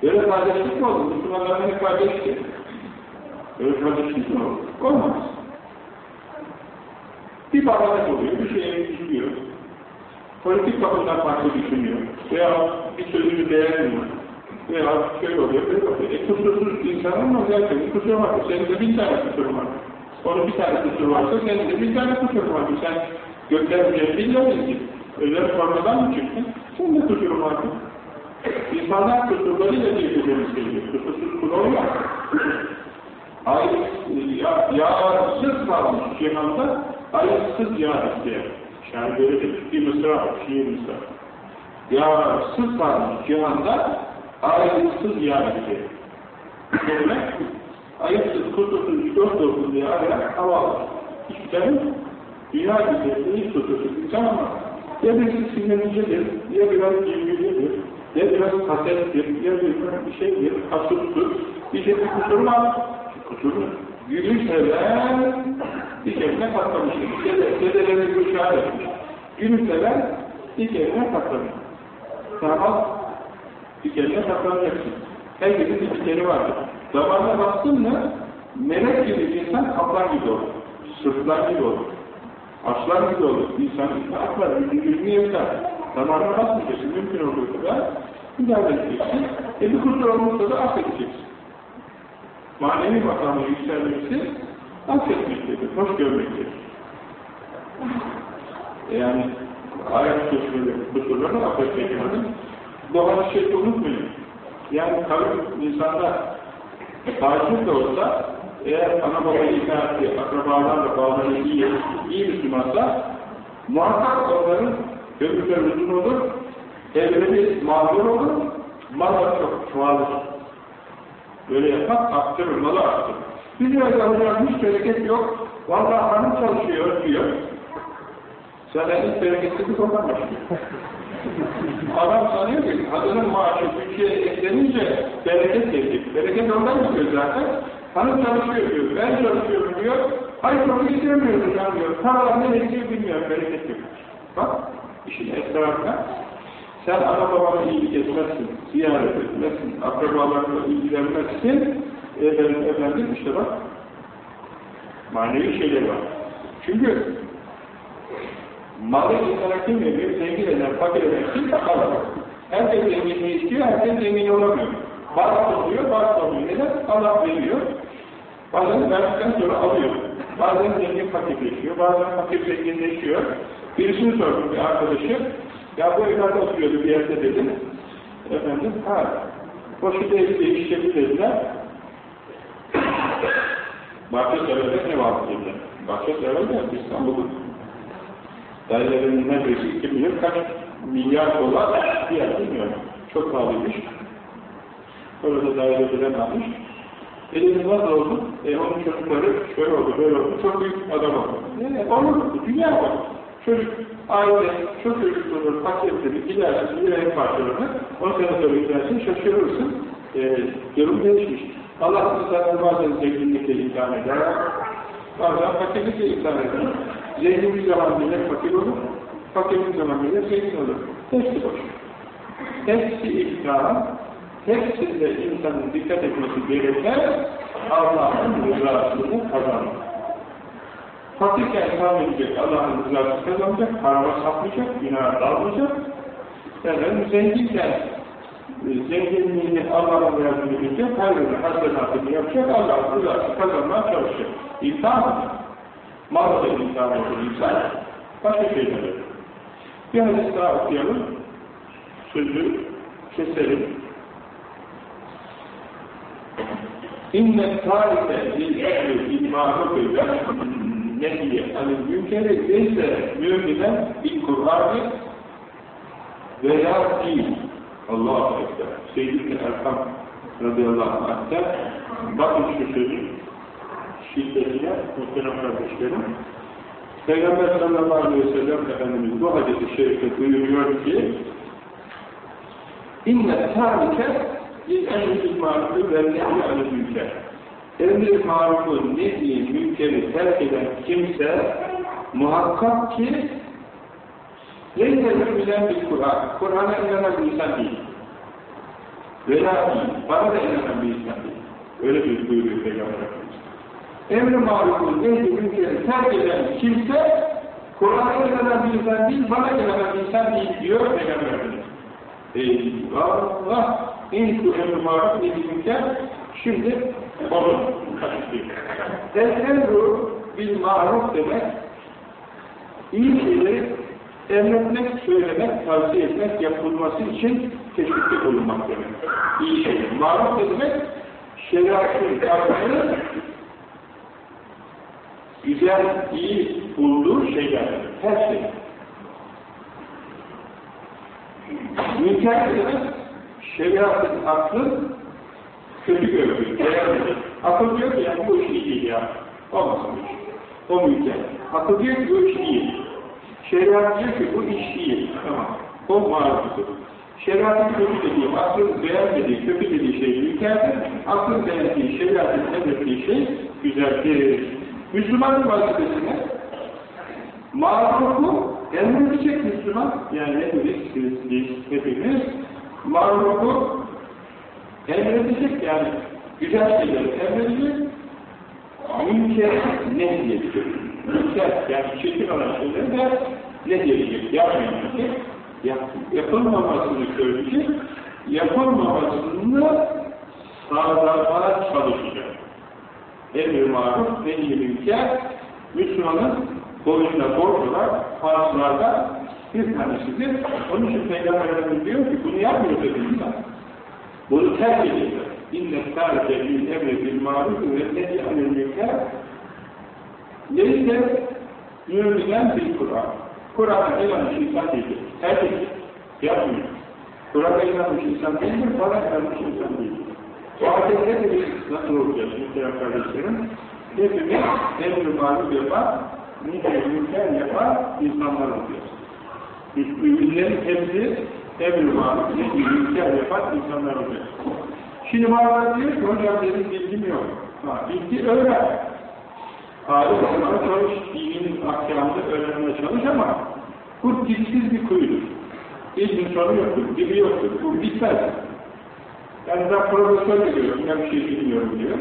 Böyle kardeşlik mi olur? Müslümanların hep kardeşlik. Böyle kardeşlik mi olur? Olmaz. Bir babalık oluyor, bir şeye düşünüyor. Politik bakımdan farklı düşünüyor. Veya bir sözünü beğenmiyor. Veya şöyle oluyor, böyle oluyor. E kusursuz insanın mı zaten? Kusur var. Senin de bir tane kusur var. Onun bir tane kusur varsa senin de bir tane kusur var. Sen gökler mücadele misin? Özel formadan mı çıktın? Senin de kusurun vardı. İnsanlar kusurlarıyla birbirlerini seviyor. Kusursuz kul olmaz. Ay, ya, yağsız kalmış cihanda ayıpsız yağ isteyen. Yani böyle de bir mısra var, şiir mısra. Yağsız kalmış cihanda ayıpsız yağ isteyen. Demek, ayıpsız, kusursuz, dokuz diye arayan hava İşlerin dünya güzelliği kusursuz insan ama ya birisi sinirlicedir, ya biraz cimrilidir, ya biraz hasettir, ya bir şeydir, hasurdur, bir şey bir kusur var. Kusuru günü seven bir kendine katlamıştır. Dede, dedeleri gülşahar etmiş. Bir kendine katlamış. Tamam, bir kendine katlanacaksın. Herkesin bir dikeni vardır. Zamanına baktın mı, melek gibi insan kaplan gibi olur. Sırtlar gibi olur. Aslan gibi olur. İnsan atlar, yüzünü yırtar. Zamanına basmayacaksın, mümkün olduğu kadar müdahale edeceksin. E bir kusur olmuşsa da affedeceksin manevi makamı yükselmesi affetmektedir, hoş görmektedir. Yani ayak kusurları, kusurları affetmek lazım. Bu hadis-i unutmayın. Yani tabi insanda tacir de olsa eğer ana baba itaati, akrabalarla bağları iyi, iyi Müslümansa muhakkak onların ömürleri uzun olur, evleri mağdur olur, mal çok çoğalır. Böyle yapak, aktırır, malı aktırır. Bir yerde hocam hiç bereket yok, vallahi hanım çalışıyor diyor. Zaten ilk bereketsizlik oradan başlıyor. Adam sanıyor ki kadının maaşı bütçeye eklenince bereket gelecek. Bereket ondan çıkıyor zaten. Hanım çalışıyor diyor, ben çalışıyorum diyor. Hayır onu istemiyoruz ya diyor. Paralar ne ediyor bilmiyorum, bereket yok. Bak, işin esrarına sen ana babana iyilik etmezsin, ziyaret etmezsin, akrabalarla ilgilenmezsin, efendim, efendim işte bak, manevi şeyler var. Çünkü malı insana kim veriyor? Zengin eden, fakir eden kim? Allah. Herkes zenginliği istiyor, herkes zengin olamıyor. Bazı oluyor, bazı oluyor. Neden? Allah veriyor. Bazen verdikten sonra alıyor. Bazen zengin fakirleşiyor, bazen fakir zenginleşiyor. Birisini sordum bir arkadaşı, ya bu evlerde oturuyordu bir yerde dedim. Efendim, ha, boşu evi değiştirdi dediler. Bahçesever'de ne var dediler. Bahçesever'de İstanbul'un dairelerinin neredeyse 2 milyon kaç milyar dolar yer bilmiyorum. Çok pahalıymış. Orada daireciler almış. Elimiz nasıl oldu? E onun çocukları şöyle oldu, böyle oldu. Çok büyük adam oldu. E, olur, dünya var. Çocuk, aile, çok çocuk olur, paketleri, gidersin, ev parçalarını, 10 sene sonra gidersin, şaşırırsın. E, durum değişmiş. Allah zaten bazen zenginlikle imtihan eder, bazen fakirlikle imtihan eder. Zengin zaman millet fakir olur, fakir bir zaman millet zengin olur. Hepsi boş. Hepsi imtihan, hepsinde insanın dikkat etmesi gereken Allah'ın rızasını kazanmak. Fakirken devam edecek, Allah'ın rızasını kazanacak, harama sapmayacak, günaha dalmayacak. Yani zenginken zenginliğini Allah'ın yardım edecek, hayrını, hasenatını yapacak, Allah'ın rızasını kazanmaya çalışacak. İmtihan Mal da imtihan olur insan, başka şeyler Bir hadis daha okuyalım, sözü keselim. İnne tarife lil-ehli il-ma'rufeyler nehiye anil münkeri neyse müminen bil Kur'an'ı veya değil. Allahu Ekber. Seyyid-i Erkam radıyallahu anh'ta bakın şu sözün şiddetine muhterem kardeşlerim. Peygamber sallallahu aleyhi ve sellem Efendimiz bu hadis-i şerifte buyuruyor ki İnne tarike bir emri marufu ve nehi anı münker. Emri marufu nehi münkeri terk eden kimse muhakkak ki Leyse bilen bir Kur'an. Kur'an'a inanan bir insan değil. Değil. Bana da inanan bir insan değil. Öyle bir buyuruyor Peygamber Efendimiz. Emri marufun neydi münkeri terk eden kimse Kur'an'a inanan bir insan değil, bana inanan bir insan değil diyor Peygamber Efendimiz. Eyvallah! Şu emri maruf neydi? Şimdi onu karıştırıyor. El-emru bil maruf demek iyi şeyleri emretmek, söylemek, tavsiye etmek, yapılması için teşvikte bulunmak demek. İyi şey. Maruf demek, şeriatın tarzını güzel, iyi bulduğu şeyler. Her şey. Münker demek, şeriatın aklı kötü beğenmedi. Akıl diyor ki bu iş iyi değil ya. Olmasın bu iş. O münker. Akıl diyor ki bu iş iyi. Şeriat diyor ki bu iş değil. Tamam. O maruftur. Şeriatın kötü dediği, aklın beğenmediği, kötü dediği şey münkerdir. Aklın beğendiği, şeriatın emrettiği şey güzeldir. Müslümanın vazifesine marufu emredecek Müslüman, yani hepimiz, siz, biz, hepimiz marufu emredecek yani güzel şeyleri emredecek, münker ne diyecek? Münker yani çirkin olan şeyleri de ne diyecek? Yapmayacak. Yap, yapılmamasını söyleyecek. Yapılmamasını sağlamaya çalışacak. Emir maruf iyi münker Müslümanın boyunda borçlar, farzlarda bir tanesidir. Onun için Peygamber Efendimiz diyor ki bunu yapmıyor dedi insan. Bunu terk edecekler. İnne târike bil emri bil maruf ve nehi anil Neyse müminen bir Kur'an. Kur'an'a inanmış insan değildir. Herkes yapmıyor. Kur'an'a inanmış insan değildir, bana inanmış insan değildir. O halde hepimiz nasıl olacağız muhtemelen kardeşlerim? Hepimiz emri nice mümkün yapan insanlar olacağız. Müminlerin hepsi emri maruf, mümkün yapan insanlar olacağız. Şimdi mağalar diyor ki, hocam benim bilgim yok. Ha, bilgi öğren. Alim olmaya çalış, dinin ahkamını öğrenmeye çalış ama bu dipsiz bir kuyudur. İlmin sonu yoktur, dibi yoktur, bu bitmez. Yani ben profesör diyorum, ben bir şey bilmiyorum diyor.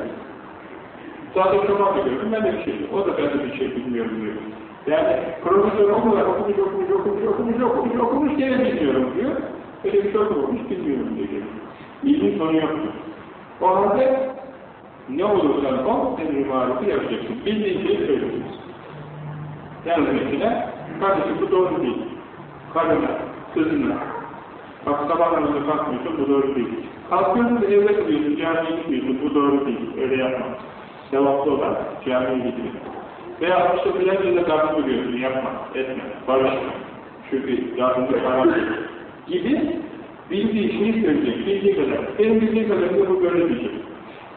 Zaten çoban diyorum, ben de bir şey O da ben de bir şey bilmiyorum diyor. Yani profesör okumuş, okumuş, okumuş, okumuş, okumuş, okumuş, okumuş, gene bilmiyorum diyor. Öyle bir şey okumamış, bilmiyorum diyor. İlmin sonu yoktur. O halde ne olursan ol, emri marufu yapacaksın. Bildiğin şeyi söyleyeceksin. Yani mesela, kardeşim bu doğru değil. Karına, kızına. Bak sabah namazı kalkmıyorsun, bu doğru değil. Kalkıyorsun evde kılıyorsun, camiye gitmiyorsun, bu doğru değil. Öyle yapma. Sevaplı olan camiye gidiyor. Veya işte filan yerde darbe yapma, etme, barışma. Çünkü yardımcı haram gibi bildiği şeyi söyleyecek, bildiği kadar. Benim bildiği kadarıyla bu böyle diyecek.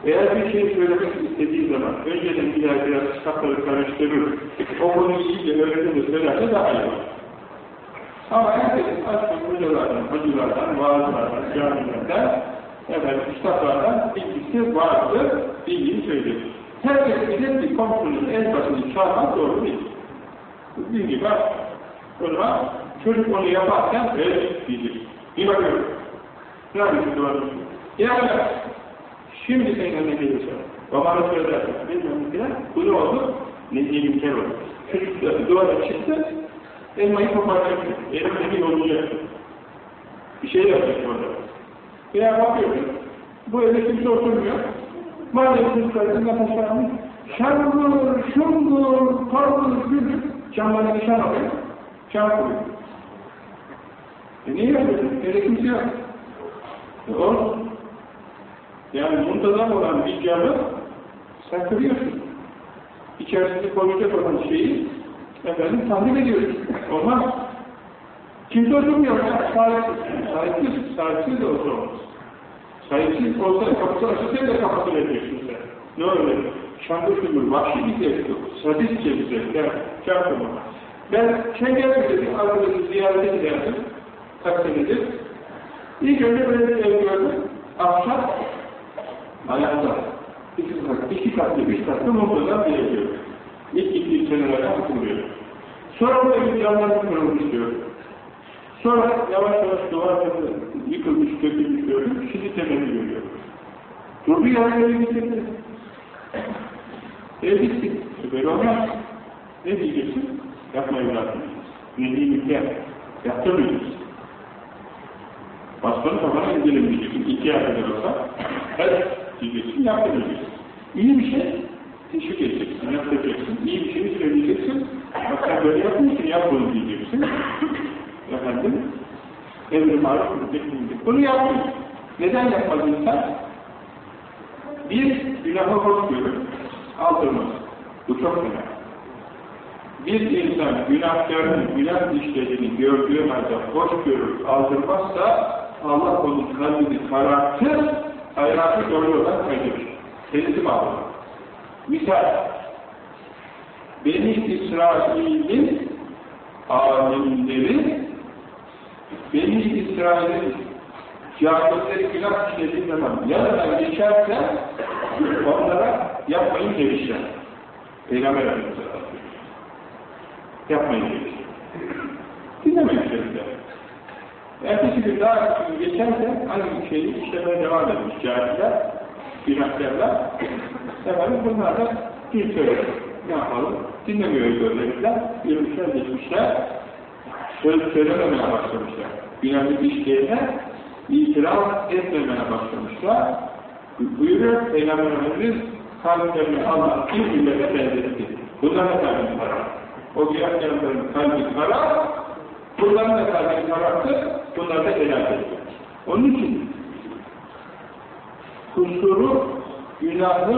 Eğer bir şey söylemek istediği zaman önceden gider biraz kitapları karıştırır, o konuyu iyice öğrenir söylerse daha iyi olur. Ama herkesin aşkın hocalardan, hocalardan, vaazlardan, camilerden, efendim, kitaplardan bilgisi vardır, bilgiyi söylüyor. Herkes bilir ki komşunun en basını çağırmak doğru değil. Bilgi var. O zaman çocuk onu yaparken evet diyecek. Bir bakıyorum. Ne yapıyorsun duvarın? Şimdi senin önüne gelirse, babana söylersin, bilmem ne bu ne oldu? Ne diyelim kel oldu. Çocuk duvara çıktı, elmayı koparacaksın, elimdeki yolulacaksın. Bir şey yapacaksın orada. Veya bakıyorsun, bu evde kimse oturmuyor. Madem çocuklarının nefeslerini şarvur, şundur, parvur, güldür, camlarına nişan alıyor, koyuyor. E niye yapıyorsun? Evde kimse yok. E olsun. Yani muntazam olan bir camı sen kırıyorsun. İçerisinde konuşacak olan şeyi efendim tahrip ediyorsun. Olmaz. Kimse oturmuyor sahipsiz. Sahipsiz, sahipsiz de olsa olmaz. Sahipsiz olsa kapısı açılsa da kapatın edeceksin sen. Ne öyle? Şangır şungur, vahşi bir zevkti. Sadistçe bir zevk. Yani, çarptım ona. Ben Çengelköy'deki arkadaşı ziyarete giderdim. Kaç senedir. İlk önce böyle bir ev gördüm. Ahşap, ayakta. İki katlı, iki katlı, üç katlı mutlaka gördüm. İlk iki senelerde hatırlıyorum. Sonra böyle bir camlar kırılmış diyorum. Sonra yavaş yavaş duvarları yıkılmış, dökülmüş gördüm. Şimdi temeli görüyorum. Durdu öyle getirdi. Ev bitti. Böyle olmaz. Ne diyeceksin? Yapma evladım. Dediğim gel. Yaptırmayacaksın. Basmanı kafana indirin diyeceksin. İki ay kadar olsa. Evet diyeceksin, yaptırmayacaksın. İyi bir şey teşvik edeceksin, yaptıracaksın. İyi bir şey söyleyeceksin. Bak sen böyle yapmıyorsun, yap bunu diyeceksin. Efendim, emri maruf müddetindir. Bunu yaptın. Neden yapmaz insan? Bir, günahı hoş görür, aldırmaz. Bu çok önemli. Bir insan günahkarın günah işlediğini gördüğü halde hoş görür, aldırmazsa Allah onun kalbini karartır, hayatı doğru yoldan kaydırır. Teslim alır. Misal, Beni İsrail'in alimleri Beni İsrail'in cahilleri günah işlediği zaman yanına geçerse onlara yapmayın demişler. Peygamber Efendimiz'e. Yapmayın demişler. Dinlememişler. Ertesi gün daha geçerse aynı şeyi işlemeye devam etmiş cahiller, günahkarlar. Efendim bunlar da bir söylüyor. Ne yapalım? Dinlemiyor görevliler, yürümüşler, geçmişler. Söz söylememeye başlamışlar. Günahlı işleyene itiraf etmemeye başlamışlar. Buyuruyor Peygamber Efendimiz kalplerini Allah bir millete benzetti. Bunlara kalbini karar. O günahkarların kalbi karar, bunların da kalbini kararttı, bunlar da helal etti. Onun için kusuru, günahı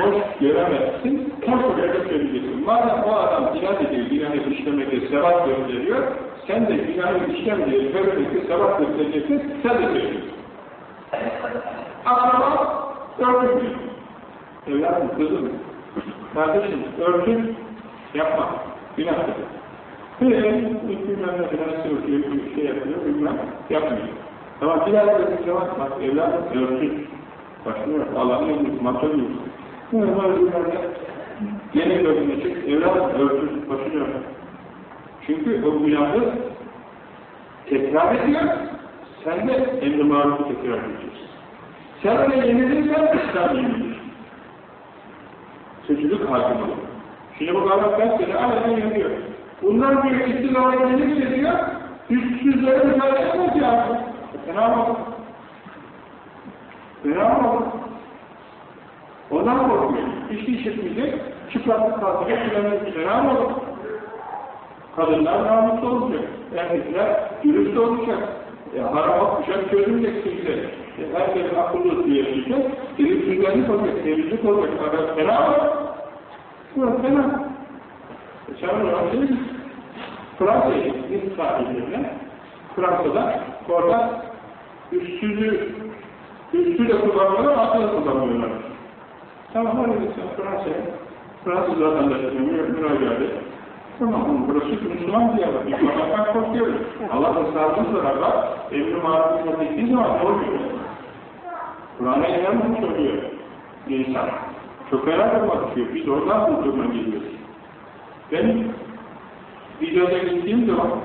hoş göremezsin, hoş görerek söyleyeceksin. Madem o adam inat ediyor, günahı işlemekte sevap gönderiyor, sen de günahı işlemediği söylemekte sevap göstereceksin, sen de söylüyorsun. Akraba, örtün. Evladım, kızım, kardeşim, örtün, yapma, günahtır. Böyle bilmem ne falan sürtüyor, bir şey yapıyor, bilmem, yapmıyor. Tamam, bir daha da zaman, bak evladım, örtün. Başlıyor, Allah'ın emri, matör yok. Bunlar bunlarda yeni gördüğünde çık, evladım, örtün, başlıyor. Çünkü o günahı tekrar ediyor, sen de emri marufu tekrar ediyorsun. Sen öyle yenilirsen, İslam yenilir. Kötülük hakim olur. Şimdi bu kadar kaç sene aynen yanıyor. Bunlar diyor istilaya yenilir ediyor, üstsüzlere müsaade etmez ya. Fena mı? Fena mı? Ondan korkuyor. İşte işitmeyecek, çıplaklık kalkacak, filanlık fena olur? Kadınlar namuslu olacak, erkekler dürüst olacak, e, harama kuşak çözülecek kimse. E, herkes akıllı diye yaşayacak, diri düzenlik olacak, temizlik olacak, fena mı? Yok fena. Şey Fransa'ya gittin sahillerine, Fransa'da orada üstsüzü üstü de kullanmıyorlar, altı da kullanmıyorlar. Tamam, hadi gitsin Fransa'ya. Fransız vatandaşına müracaat et. Tamam, burası Müslüman diye bak. İnsanlardan korkuyoruz. Allah ısrarını sorar bak. Emri marifetine gittiği zaman ne oluyor? Kur'an'a inanmamış oluyor insan. Çok merak bakıyor. Biz oradan bu duruma geliyoruz. Ben videoda gittiğim zaman